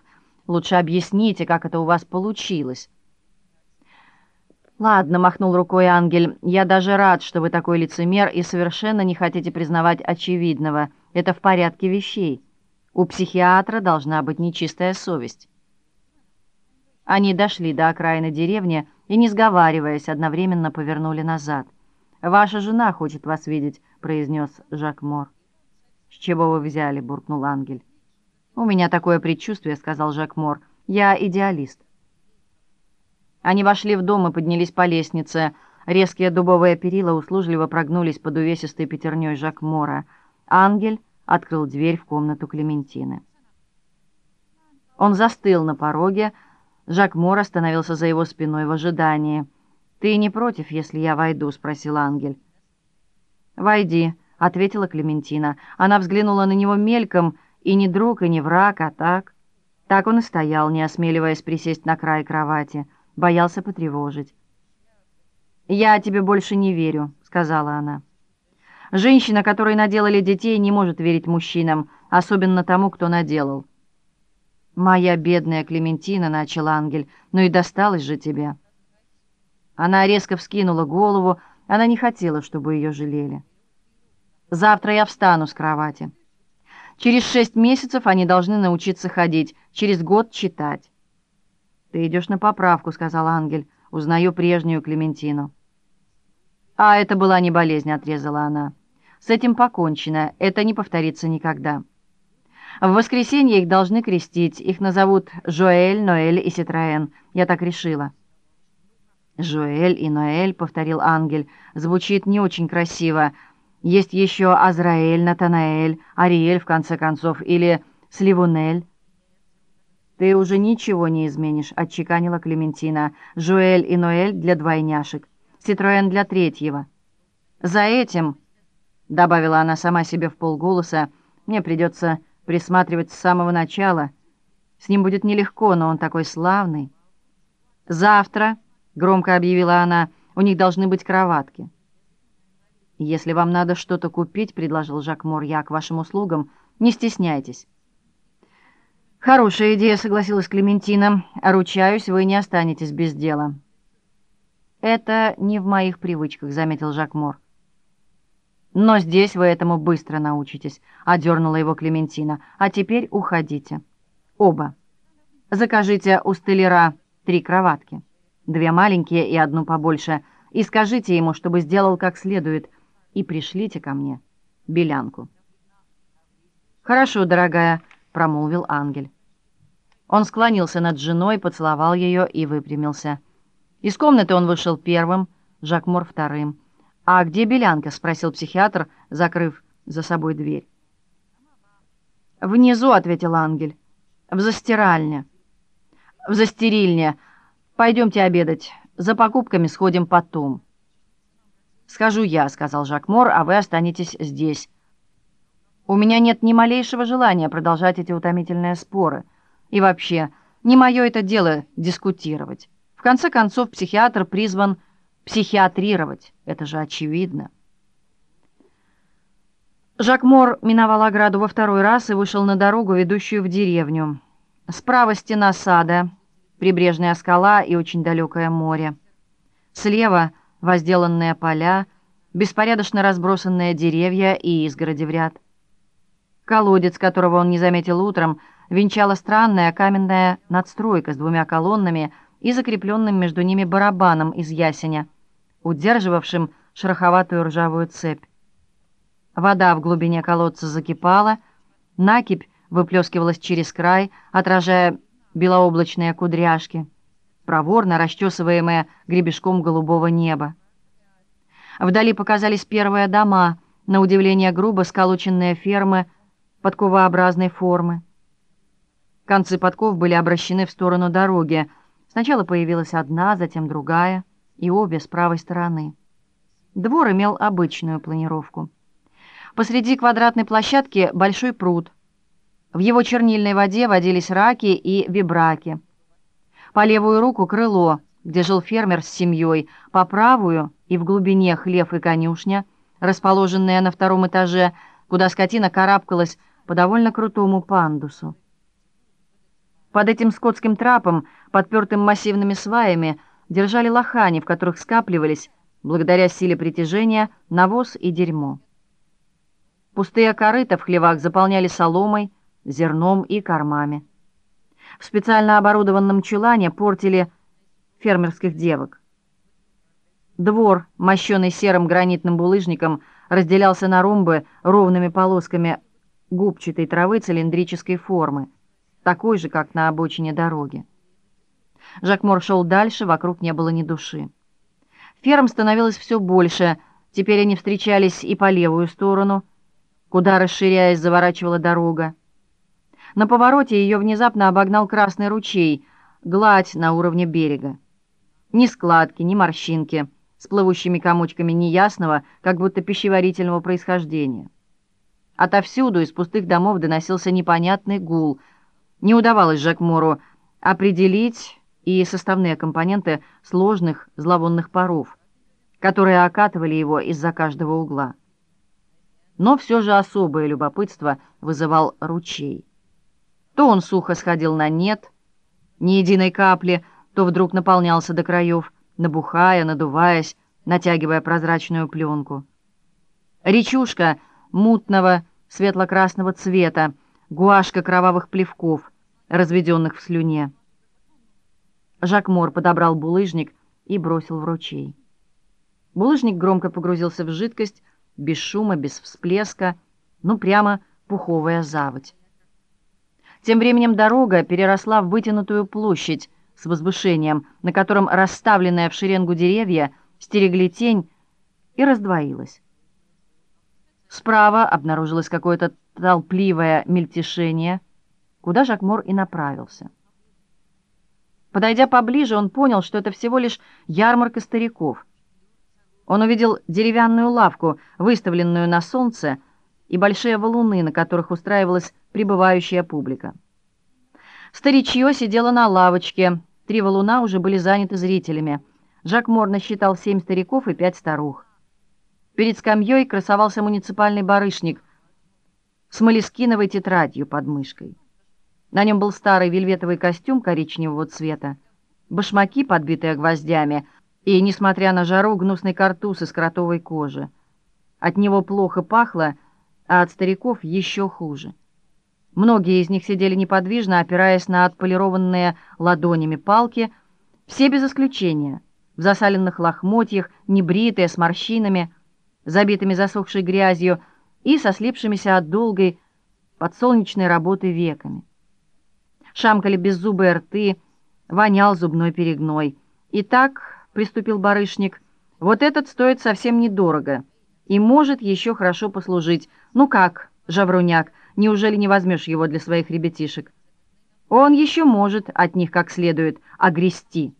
лучше объясните, как это у вас получилось. «Ладно», — махнул рукой ангель, — «я даже рад, что вы такой лицемер и совершенно не хотите признавать очевидного. Это в порядке вещей. У психиатра должна быть нечистая совесть». Они дошли до окраины деревни и, не сговариваясь, одновременно повернули назад. «Ваша жена хочет вас видеть», — произнес Жак Мор. «С чего вы взяли?» — буркнул Ангель. «У меня такое предчувствие», — сказал Жак Мор. «Я идеалист». Они вошли в дом и поднялись по лестнице. Резкие дубовые перила услужливо прогнулись под увесистой пятерней Жак Мора. Ангель открыл дверь в комнату Клементины. Он застыл на пороге. Жак Мор остановился за его спиной в ожидании. «Ты не против, если я войду?» — спросил ангель. «Войди», — ответила Клементина. Она взглянула на него мельком, и не друг, и не враг, а так. Так он и стоял, не осмеливаясь присесть на край кровати, боялся потревожить. «Я тебе больше не верю», — сказала она. «Женщина, которой наделали детей, не может верить мужчинам, особенно тому, кто наделал». «Моя бедная Клементина», — начал ангель, — «ну и досталось же тебе». Она резко вскинула голову, она не хотела, чтобы ее жалели. «Завтра я встану с кровати. Через шесть месяцев они должны научиться ходить, через год читать». «Ты идешь на поправку», — сказал ангель. узнаю прежнюю Клементину». «А это была не болезнь», — отрезала она. «С этим покончено, это не повторится никогда». В воскресенье их должны крестить, их назовут Жоэль, Ноэль и Ситроэн. Я так решила». «Жоэль и Ноэль», — повторил ангель, — «звучит не очень красиво. Есть еще Азраэль, Натанаэль, Ариэль, в конце концов, или Сливунель». «Ты уже ничего не изменишь», — отчеканила Клементина. «Жуэль и Ноэль для двойняшек, Ситроэн для третьего». «За этим», — добавила она сама себе в полголоса, — «мне придется присматривать с самого начала. С ним будет нелегко, но он такой славный». «Завтра», — громко объявила она, — «у них должны быть кроватки». «Если вам надо что-то купить», — предложил Жак Мор, — «я к вашим услугам. Не стесняйтесь». «Хорошая идея», — согласилась Клементина. «Ручаюсь, вы не останетесь без дела». «Это не в моих привычках», — заметил Жак Мор. «Но здесь вы этому быстро научитесь», — одернула его Клементина. «А теперь уходите. Оба. Закажите у столяра три кроватки, две маленькие и одну побольше, и скажите ему, чтобы сделал как следует, и пришлите ко мне белянку». «Хорошо, дорогая», — промолвил ангель. Он склонился над женой, поцеловал ее и выпрямился. Из комнаты он вышел первым, Жак Мор вторым. «А где Белянка?» — спросил психиатр, закрыв за собой дверь. «Внизу», — ответил ангель. «В застиральне». «В застирильне. Пойдемте обедать. За покупками сходим потом». «Схожу я», — сказал Жак Мор, — «а вы останетесь здесь». «У меня нет ни малейшего желания продолжать эти утомительные споры». И вообще, не мое это дело дискутировать. В конце концов, психиатр призван психиатрировать. Это же очевидно. Жак Мор миновал ограду во второй раз и вышел на дорогу, ведущую в деревню. Справа стена сада, прибрежная скала и очень далекое море. Слева возделанные поля, беспорядочно разбросанные деревья и изгороди в ряд. Колодец, которого он не заметил утром, венчала странная каменная надстройка с двумя колоннами и закрепленным между ними барабаном из ясеня, удерживавшим шероховатую ржавую цепь. Вода в глубине колодца закипала, накипь выплескивалась через край, отражая белооблачные кудряшки, проворно расчесываемые гребешком голубого неба. Вдали показались первые дома, на удивление грубо сколоченные фермы подковообразной формы. Концы подков были обращены в сторону дороги. Сначала появилась одна, затем другая, и обе с правой стороны. Двор имел обычную планировку. Посреди квадратной площадки большой пруд. В его чернильной воде водились раки и вибраки. По левую руку крыло, где жил фермер с семьей, по правую и в глубине хлев и конюшня, расположенные на втором этаже, куда скотина карабкалась по довольно крутому пандусу. Под этим скотским трапом, подпертым массивными сваями, держали лохани, в которых скапливались, благодаря силе притяжения, навоз и дерьмо. Пустые корыта в хлевах заполняли соломой, зерном и кормами. В специально оборудованном чулане портили фермерских девок. Двор, мощенный серым гранитным булыжником, разделялся на ромбы ровными полосками губчатой травы цилиндрической формы такой же, как на обочине дороги. Жакмор шел дальше, вокруг не было ни души. Ферм становилось все больше, теперь они встречались и по левую сторону, куда, расширяясь, заворачивала дорога. На повороте ее внезапно обогнал красный ручей, гладь на уровне берега. Ни складки, ни морщинки, с плывущими комочками неясного, как будто пищеварительного происхождения. Отовсюду из пустых домов доносился непонятный гул — не удавалось Жакмору определить и составные компоненты сложных зловонных паров, которые окатывали его из-за каждого угла. Но все же особое любопытство вызывал ручей. То он сухо сходил на нет, ни единой капли, то вдруг наполнялся до краев, набухая, надуваясь, натягивая прозрачную пленку. Речушка мутного светло-красного цвета, гуашка кровавых плевков, разведенных в слюне. Жак Мор подобрал булыжник и бросил в ручей. Булыжник громко погрузился в жидкость, без шума, без всплеска, ну прямо пуховая заводь. Тем временем дорога переросла в вытянутую площадь с возвышением, на котором расставленные в шеренгу деревья стерегли тень, и раздвоилась. Справа обнаружилось какое-то толпливое мельтешение, куда Жакмор и направился. Подойдя поближе, он понял, что это всего лишь ярмарка стариков. Он увидел деревянную лавку, выставленную на солнце, и большие валуны, на которых устраивалась прибывающая публика. Старичье сидело на лавочке, три валуна уже были заняты зрителями. Жак Мор насчитал семь стариков и пять старух. Перед скамьей красовался муниципальный барышник с молескиновой тетрадью под мышкой. На нем был старый вельветовый костюм коричневого цвета, башмаки, подбитые гвоздями, и, несмотря на жару, гнусный картуз из кротовой кожи. От него плохо пахло, а от стариков еще хуже. Многие из них сидели неподвижно, опираясь на отполированные ладонями палки, все без исключения, в засаленных лохмотьях, небритые, с морщинами, забитыми засохшей грязью и со слипшимися от долгой подсолнечной работы веками шамкали беззубые рты, вонял зубной перегной. «Итак», — приступил барышник, — «вот этот стоит совсем недорого и может еще хорошо послужить. Ну как, жавруняк, неужели не возьмешь его для своих ребятишек? Он еще может от них как следует огрести».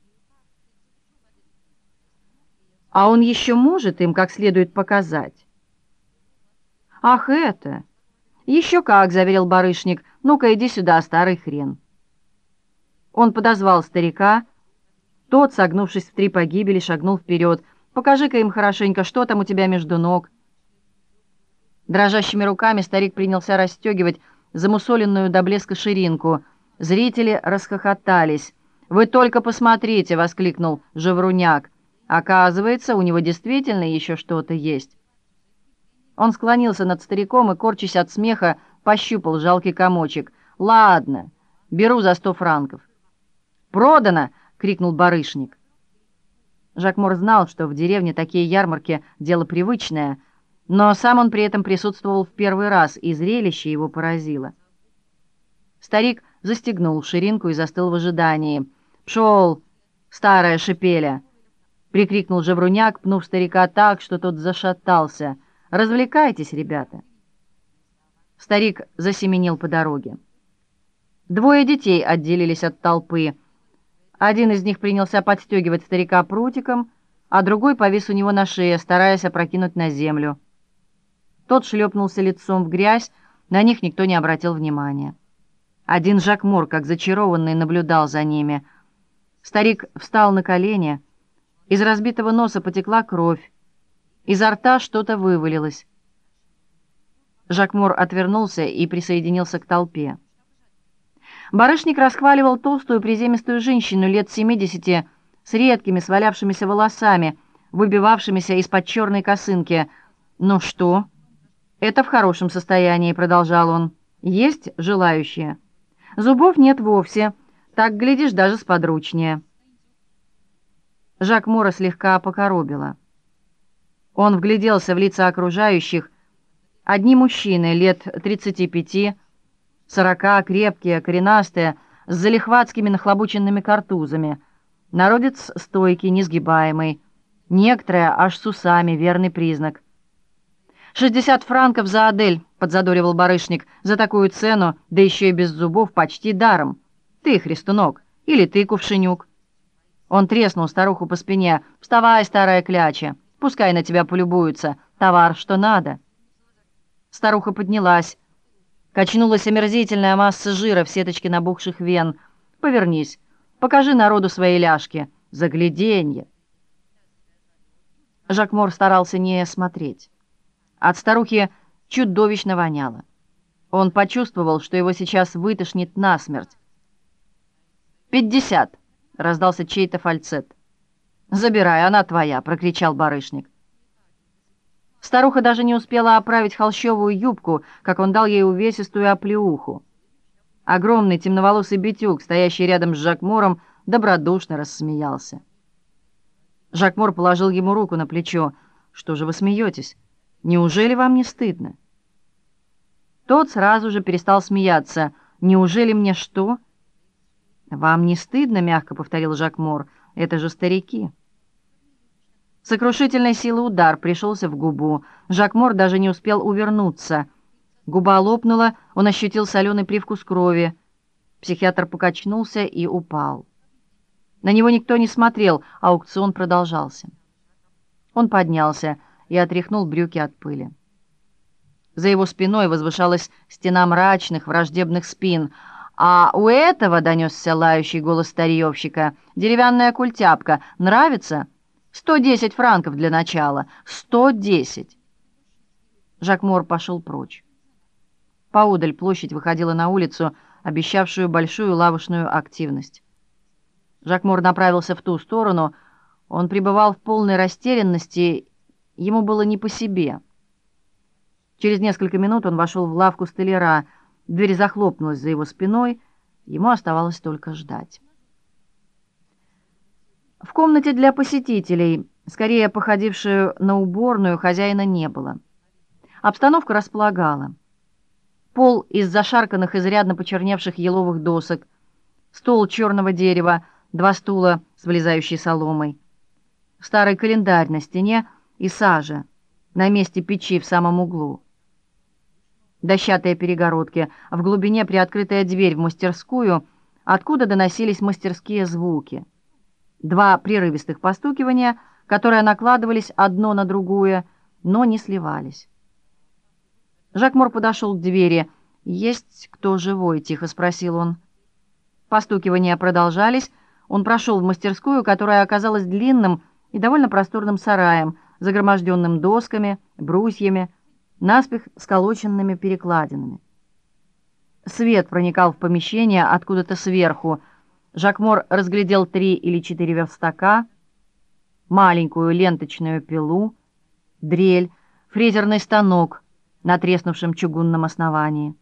«А он еще может им как следует показать?» «Ах, это!» «Еще как!» — заверил барышник. «Ну-ка, иди сюда, старый хрен!» Он подозвал старика. Тот, согнувшись в три погибели, шагнул вперед. «Покажи-ка им хорошенько, что там у тебя между ног». Дрожащими руками старик принялся расстегивать замусоленную до блеска ширинку. Зрители расхохотались. «Вы только посмотрите!» — воскликнул Жевруняк. «Оказывается, у него действительно еще что-то есть». Он склонился над стариком и, корчась от смеха, пощупал жалкий комочек. «Ладно, беру за сто франков». «Продано!» — крикнул барышник. Жакмор знал, что в деревне такие ярмарки — дело привычное, но сам он при этом присутствовал в первый раз, и зрелище его поразило. Старик застегнул ширинку и застыл в ожидании. «Пшел, старая шипеля!» — прикрикнул Жевруняк, пнув старика так, что тот зашатался. «Развлекайтесь, ребята!» Старик засеменил по дороге. Двое детей отделились от толпы — один из них принялся подстегивать старика прутиком, а другой повис у него на шее, стараясь опрокинуть на землю. Тот шлепнулся лицом в грязь, на них никто не обратил внимания. Один Жак Мор, как зачарованный, наблюдал за ними. Старик встал на колени, из разбитого носа потекла кровь, изо рта что-то вывалилось. Жак Мор отвернулся и присоединился к толпе. Барышник расхваливал толстую приземистую женщину лет 70 с редкими свалявшимися волосами, выбивавшимися из-под черной косынки. «Ну что?» «Это в хорошем состоянии», — продолжал он. «Есть желающие?» «Зубов нет вовсе. Так, глядишь, даже сподручнее». Жак Мора слегка покоробило. Он вгляделся в лица окружающих. Одни мужчины лет 35 сорока, крепкие, коренастые, с залихватскими нахлобученными картузами. Народец стойкий, несгибаемый. Некоторые аж с усами, верный признак. «Шестьдесят франков за Адель», — подзадоривал барышник, — «за такую цену, да еще и без зубов, почти даром. Ты, христунок, или ты, кувшинюк». Он треснул старуху по спине. «Вставай, старая кляча, пускай на тебя полюбуются. Товар, что надо». Старуха поднялась. Качнулась омерзительная масса жира в сеточке набухших вен. «Повернись, покажи народу свои ляжки. Загляденье!» Жакмор старался не смотреть. От старухи чудовищно воняло. Он почувствовал, что его сейчас вытошнит насмерть. «Пятьдесят!» — раздался чей-то фальцет. «Забирай, она твоя!» — прокричал барышник. Старуха даже не успела оправить холщовую юбку, как он дал ей увесистую оплеуху. Огромный темноволосый битюк, стоящий рядом с Жакмором, добродушно рассмеялся. Жакмор положил ему руку на плечо. «Что же вы смеетесь? Неужели вам не стыдно?» Тот сразу же перестал смеяться. «Неужели мне что?» «Вам не стыдно?» — мягко повторил Жакмор. «Это же старики». Сокрушительной силы удар пришелся в губу. Жакмор даже не успел увернуться. Губа лопнула, он ощутил соленый привкус крови. Психиатр покачнулся и упал. На него никто не смотрел, аукцион продолжался. Он поднялся и отряхнул брюки от пыли. За его спиной возвышалась стена мрачных, враждебных спин, а у этого донесся лающий голос старьевщика. «Деревянная культяпка. Нравится? Сто десять франков для начала. Сто десять!» Жакмор пошел прочь. Поудаль площадь выходила на улицу, обещавшую большую лавочную активность. Жакмор направился в ту сторону. Он пребывал в полной растерянности, ему было не по себе. Через несколько минут он вошел в лавку столяра. Дверь захлопнулась за его спиной, ему оставалось только ждать. В комнате для посетителей, скорее походившую на уборную, хозяина не было. Обстановка располагала. Пол из зашарканных, изрядно почерневших еловых досок, стол черного дерева, два стула с вылезающей соломой, старый календарь на стене и сажа на месте печи в самом углу. Дощатые перегородки, в глубине приоткрытая дверь в мастерскую, откуда доносились мастерские звуки. Два прерывистых постукивания, которые накладывались одно на другое, но не сливались. Жакмор подошел к двери. «Есть кто живой?» — тихо спросил он. Постукивания продолжались, он прошел в мастерскую, которая оказалась длинным и довольно просторным сараем, загроможденным досками, брусьями, наспех сколоченными перекладинами. Свет проникал в помещение откуда-то сверху. Жакмор разглядел три или четыре верстака, маленькую ленточную пилу, дрель, фрезерный станок на треснувшем чугунном основании.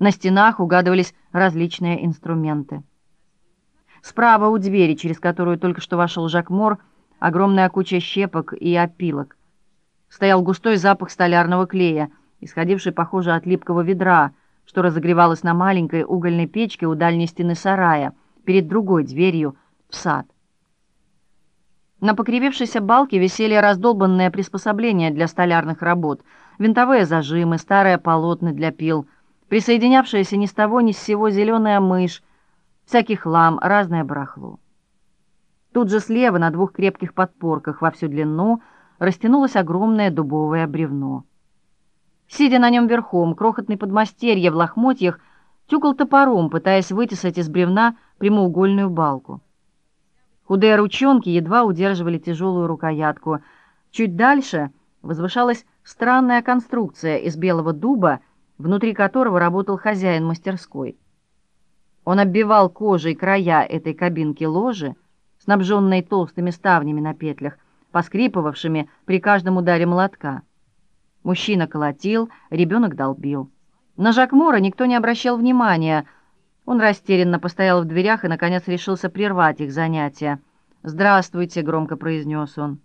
На стенах угадывались различные инструменты. Справа у двери, через которую только что вошел Жак Мор, огромная куча щепок и опилок. Стоял густой запах столярного клея, исходивший, похоже, от липкого ведра, что разогревалось на маленькой угольной печке у дальней стены сарая, перед другой дверью в сад. На покривившейся балке висели раздолбанные приспособления для столярных работ, винтовые зажимы, старые полотна для пил, присоединявшаяся ни с того ни с сего зеленая мышь, всякий хлам, разное барахло. Тут же слева на двух крепких подпорках во всю длину растянулось огромное дубовое бревно. Сидя на нем верхом, крохотный подмастерье в лохмотьях тюкал топором, пытаясь вытесать из бревна прямоугольную балку. Худые ручонки едва удерживали тяжелую рукоятку. Чуть дальше возвышалась странная конструкция из белого дуба, внутри которого работал хозяин мастерской. Он оббивал кожей края этой кабинки ложи, снабженной толстыми ставнями на петлях, поскрипывавшими при каждом ударе молотка. Мужчина колотил, ребенок долбил. На Жакмора никто не обращал внимания. Он растерянно постоял в дверях и, наконец, решился прервать их занятия. «Здравствуйте», — громко произнес он.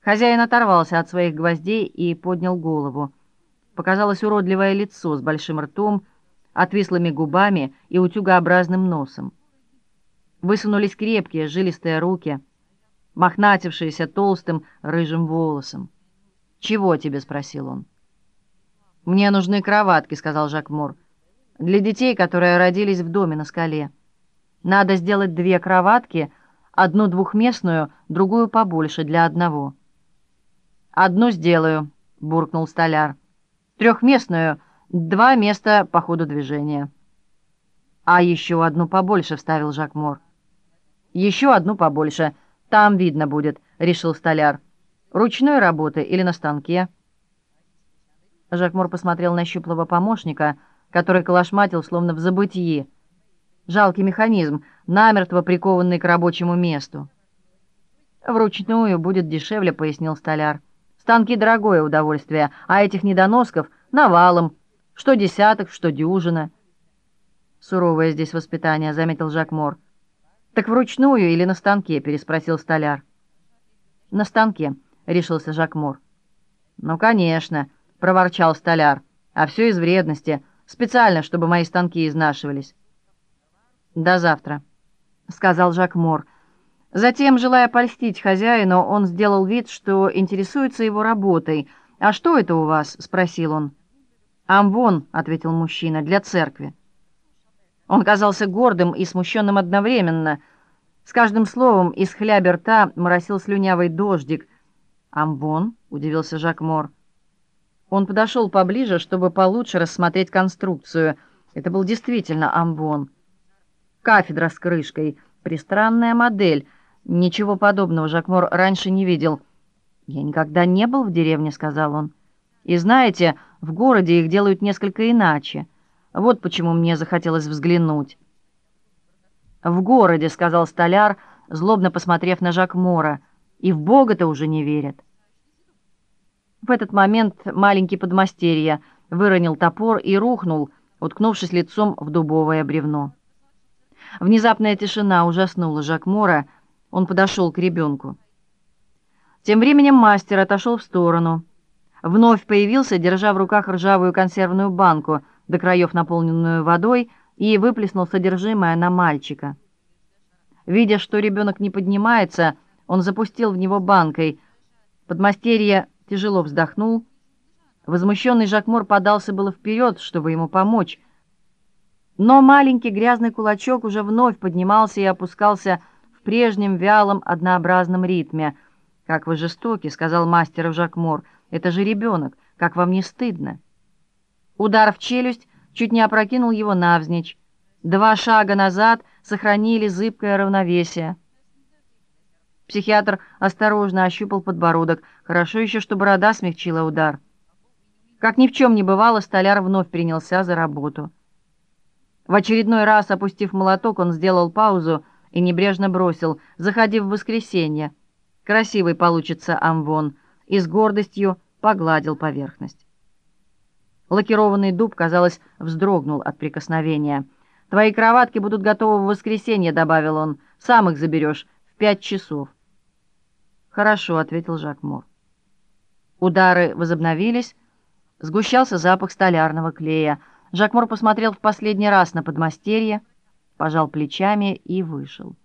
Хозяин оторвался от своих гвоздей и поднял голову. Показалось уродливое лицо с большим ртом, отвислыми губами и утюгообразным носом. Высунулись крепкие, жилистые руки, мохнатившиеся толстым рыжим волосом. «Чего тебе?» — спросил он. «Мне нужны кроватки», — сказал Жак Мор, — «для детей, которые родились в доме на скале. Надо сделать две кроватки, одну двухместную, другую побольше для одного». «Одну сделаю», — буркнул столяр. «Трехместную — Два места по ходу движения. А еще одну побольше, вставил Жак Мор. Еще одну побольше. Там видно будет, решил столяр. Ручной работы или на станке? Жак Мор посмотрел на щуплого помощника, который колошматил, словно в забытии. Жалкий механизм, намертво прикованный к рабочему месту. «Вручную будет дешевле», — пояснил столяр. «Станки — дорогое удовольствие, а этих недоносков — навалом». Что десяток, что дюжина. Суровое здесь воспитание, заметил Жак Мор. «Так вручную или на станке?» — переспросил столяр. «На станке», — решился Жак Мор. «Ну, конечно», — проворчал столяр. «А все из вредности, специально, чтобы мои станки изнашивались». «До завтра», — сказал Жак Мор. Затем, желая польстить хозяину, он сделал вид, что интересуется его работой. «А что это у вас?» — спросил он. «Амвон», — ответил мужчина, — «для церкви». Он казался гордым и смущенным одновременно. С каждым словом из хляби рта моросил слюнявый дождик. «Амвон?» — удивился Жак Мор. Он подошел поближе, чтобы получше рассмотреть конструкцию. Это был действительно амвон. Кафедра с крышкой, пристранная модель — Ничего подобного Жакмор раньше не видел. «Я никогда не был в деревне», — сказал он. «И знаете, в городе их делают несколько иначе. Вот почему мне захотелось взглянуть». «В городе», — сказал столяр, злобно посмотрев на Жакмора, — «и в Бога-то уже не верят». В этот момент маленький подмастерье выронил топор и рухнул, уткнувшись лицом в дубовое бревно. Внезапная тишина ужаснула Жакмора, — он подошел к ребенку. Тем временем мастер отошел в сторону. Вновь появился, держа в руках ржавую консервную банку, до краев наполненную водой, и выплеснул содержимое на мальчика. Видя, что ребенок не поднимается, он запустил в него банкой. Подмастерье тяжело вздохнул. Возмущенный Жакмор подался было вперед, чтобы ему помочь. Но маленький грязный кулачок уже вновь поднимался и опускался в прежнем вялом, однообразном ритме. «Как вы жестоки», — сказал мастер Жакмор. «Это же ребенок. Как вам не стыдно?» Удар в челюсть чуть не опрокинул его навзничь. Два шага назад сохранили зыбкое равновесие. Психиатр осторожно ощупал подбородок. Хорошо еще, что борода смягчила удар. Как ни в чем не бывало, столяр вновь принялся за работу. В очередной раз, опустив молоток, он сделал паузу, и небрежно бросил «Заходи в воскресенье». Красивый получится амвон, и с гордостью погладил поверхность. Лакированный дуб, казалось, вздрогнул от прикосновения. «Твои кроватки будут готовы в воскресенье», — добавил он. «Сам их заберешь в пять часов». «Хорошо», — ответил Жак Мор. Удары возобновились. Сгущался запах столярного клея. Жак Мор посмотрел в последний раз на подмастерье — пожал плечами и вышел.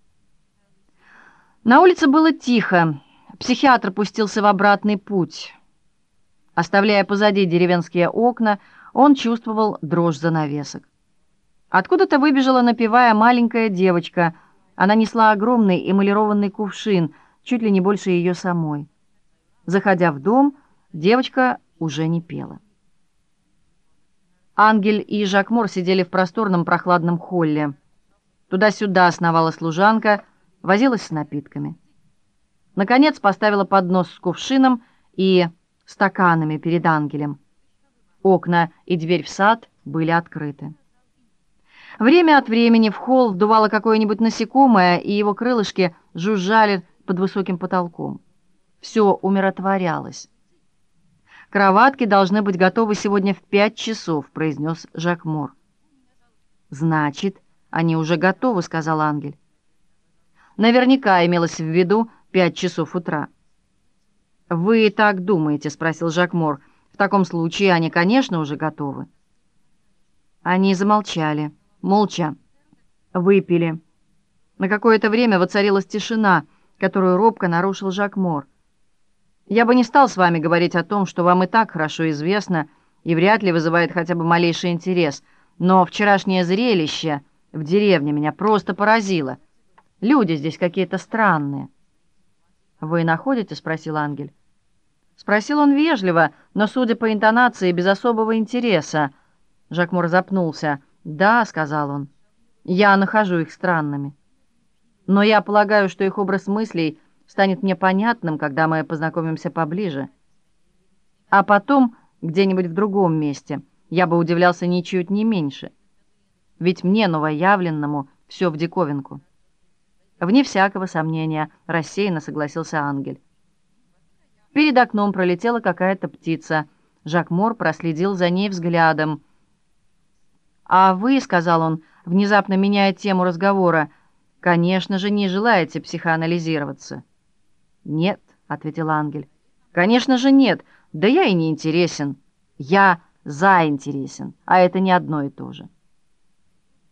На улице было тихо. Психиатр пустился в обратный путь. Оставляя позади деревенские окна, он чувствовал дрожь занавесок. Откуда-то выбежала, напевая, маленькая девочка. Она несла огромный эмалированный кувшин, чуть ли не больше ее самой. Заходя в дом, девочка уже не пела. Ангель и Жакмор сидели в просторном прохладном холле. Туда-сюда сновала служанка, возилась с напитками. Наконец поставила поднос с кувшином и стаканами перед ангелем. Окна и дверь в сад были открыты. Время от времени в холл вдувало какое-нибудь насекомое, и его крылышки жужжали под высоким потолком. Все умиротворялось. «Кроватки должны быть готовы сегодня в пять часов», — произнес Жак Мор. «Значит...» «Они уже готовы», — сказал ангель. Наверняка имелось в виду пять часов утра. «Вы так думаете?» — спросил Жак Мор. «В таком случае они, конечно, уже готовы». Они замолчали, молча, выпили. На какое-то время воцарилась тишина, которую робко нарушил Жак Мор. «Я бы не стал с вами говорить о том, что вам и так хорошо известно и вряд ли вызывает хотя бы малейший интерес, но вчерашнее зрелище...» в деревне меня просто поразило. Люди здесь какие-то странные». «Вы находите?» — спросил ангель. Спросил он вежливо, но, судя по интонации, без особого интереса. Жакмур запнулся. «Да», — сказал он, — «я нахожу их странными. Но я полагаю, что их образ мыслей станет мне понятным, когда мы познакомимся поближе. А потом, где-нибудь в другом месте, я бы удивлялся ничуть не меньше ведь мне, новоявленному, все в диковинку. Вне всякого сомнения, рассеянно согласился ангель. Перед окном пролетела какая-то птица. Жак Мор проследил за ней взглядом. «А вы, — сказал он, внезапно меняя тему разговора, — конечно же, не желаете психоанализироваться». «Нет», — ответил Ангель. «Конечно же нет. Да я и не интересен. Я заинтересен, а это не одно и то же».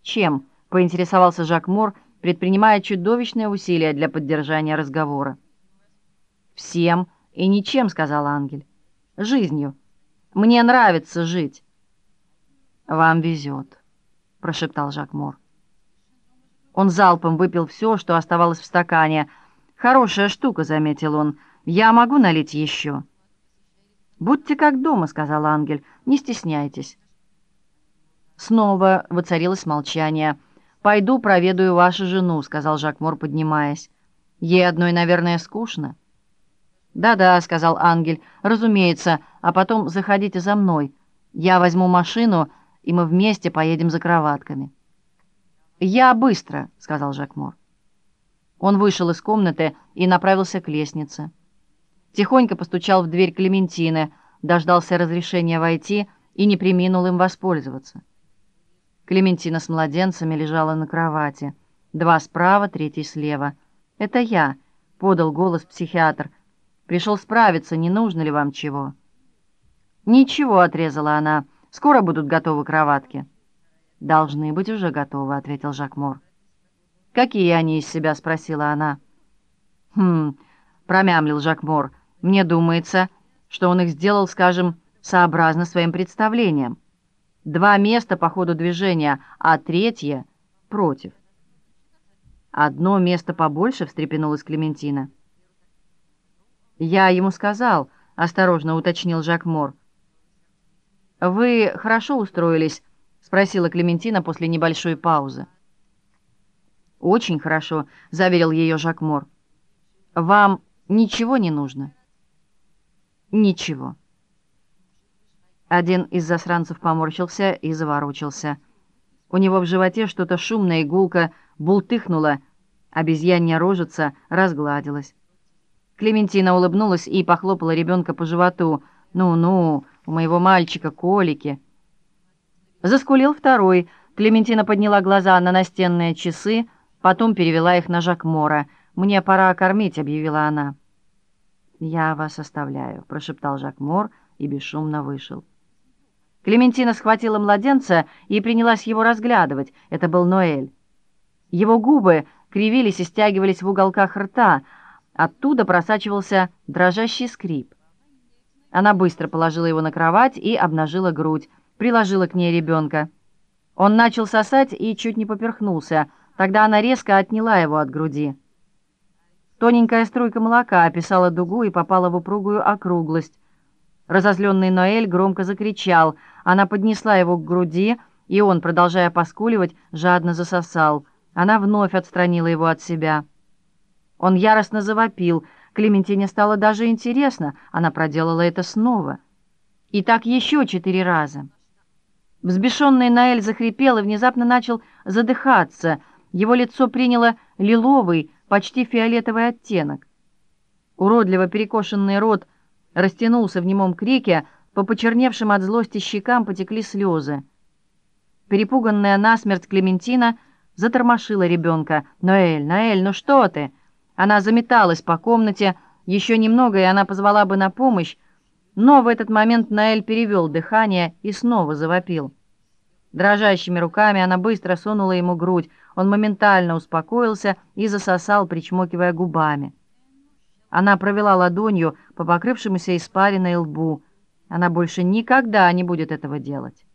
«Чем?» — поинтересовался Жак Мор, предпринимая чудовищные усилия для поддержания разговора. «Всем и ничем», — сказал Ангель. «Жизнью. Мне нравится жить». «Вам везет», — прошептал Жак Мор. Он залпом выпил все, что оставалось в стакане. «Хорошая штука», — заметил он. «Я могу налить еще?» «Будьте как дома», — сказал Ангель. «Не стесняйтесь». Снова воцарилось молчание. «Пойду проведаю вашу жену», — сказал Жакмор, поднимаясь. «Ей одной, наверное, скучно». «Да-да», — сказал Ангель, — «разумеется, а потом заходите за мной. Я возьму машину, и мы вместе поедем за кроватками». «Я быстро», — сказал Жакмор. Он вышел из комнаты и направился к лестнице. Тихонько постучал в дверь Клементины, дождался разрешения войти и не приминул им воспользоваться. Клементина с младенцами лежала на кровати. Два справа, третий слева. «Это я», — подал голос психиатр. «Пришел справиться, не нужно ли вам чего?» «Ничего», — отрезала она. «Скоро будут готовы кроватки». «Должны быть уже готовы», — ответил Жакмор. «Какие они из себя?» — спросила она. «Хм...» — промямлил Жакмор. «Мне думается, что он их сделал, скажем, сообразно своим представлениям. Два места по ходу движения, а третье — против». «Одно место побольше?» — встрепенулась Клементина. «Я ему сказал», — осторожно уточнил Жакмор. «Вы хорошо устроились?» — спросила Клементина после небольшой паузы. «Очень хорошо», — заверил ее Жакмор. «Вам ничего не нужно?» «Ничего». Один из засранцев поморщился и заворочился. У него в животе что-то шумное, игулка бултыхнула, обезьянья рожица разгладилась. Клементина улыбнулась и похлопала ребенка по животу. «Ну-ну, у моего мальчика колики». Заскулил второй. Клементина подняла глаза на настенные часы, потом перевела их на Жакмора. «Мне пора кормить», — объявила она. «Я вас оставляю», — прошептал Жакмор и бесшумно вышел. Клементина схватила младенца и принялась его разглядывать. Это был Ноэль. Его губы кривились и стягивались в уголках рта. Оттуда просачивался дрожащий скрип. Она быстро положила его на кровать и обнажила грудь приложила к ней ребенка. Он начал сосать и чуть не поперхнулся. Тогда она резко отняла его от груди. Тоненькая струйка молока описала дугу и попала в упругую округлость. Разозленный Ноэль громко закричал. Она поднесла его к груди, и он, продолжая поскуливать, жадно засосал. Она вновь отстранила его от себя. Он яростно завопил. Клементине стало даже интересно. Она проделала это снова. И так еще четыре раза. Взбешенный Наэль захрипел и внезапно начал задыхаться. Его лицо приняло лиловый, почти фиолетовый оттенок. Уродливо перекошенный рот растянулся в немом крике, по почерневшим от злости щекам потекли слезы. Перепуганная насмерть Клементина затормошила ребенка. «Ноэль, Ноэль, ну что ты?» Она заметалась по комнате, еще немного, и она позвала бы на помощь, но в этот момент Наэль перевел дыхание и снова завопил. Дрожащими руками она быстро сунула ему грудь. Он моментально успокоился и засосал, причмокивая губами. Она провела ладонью по покрывшемуся испаренной лбу. Она больше никогда не будет этого делать.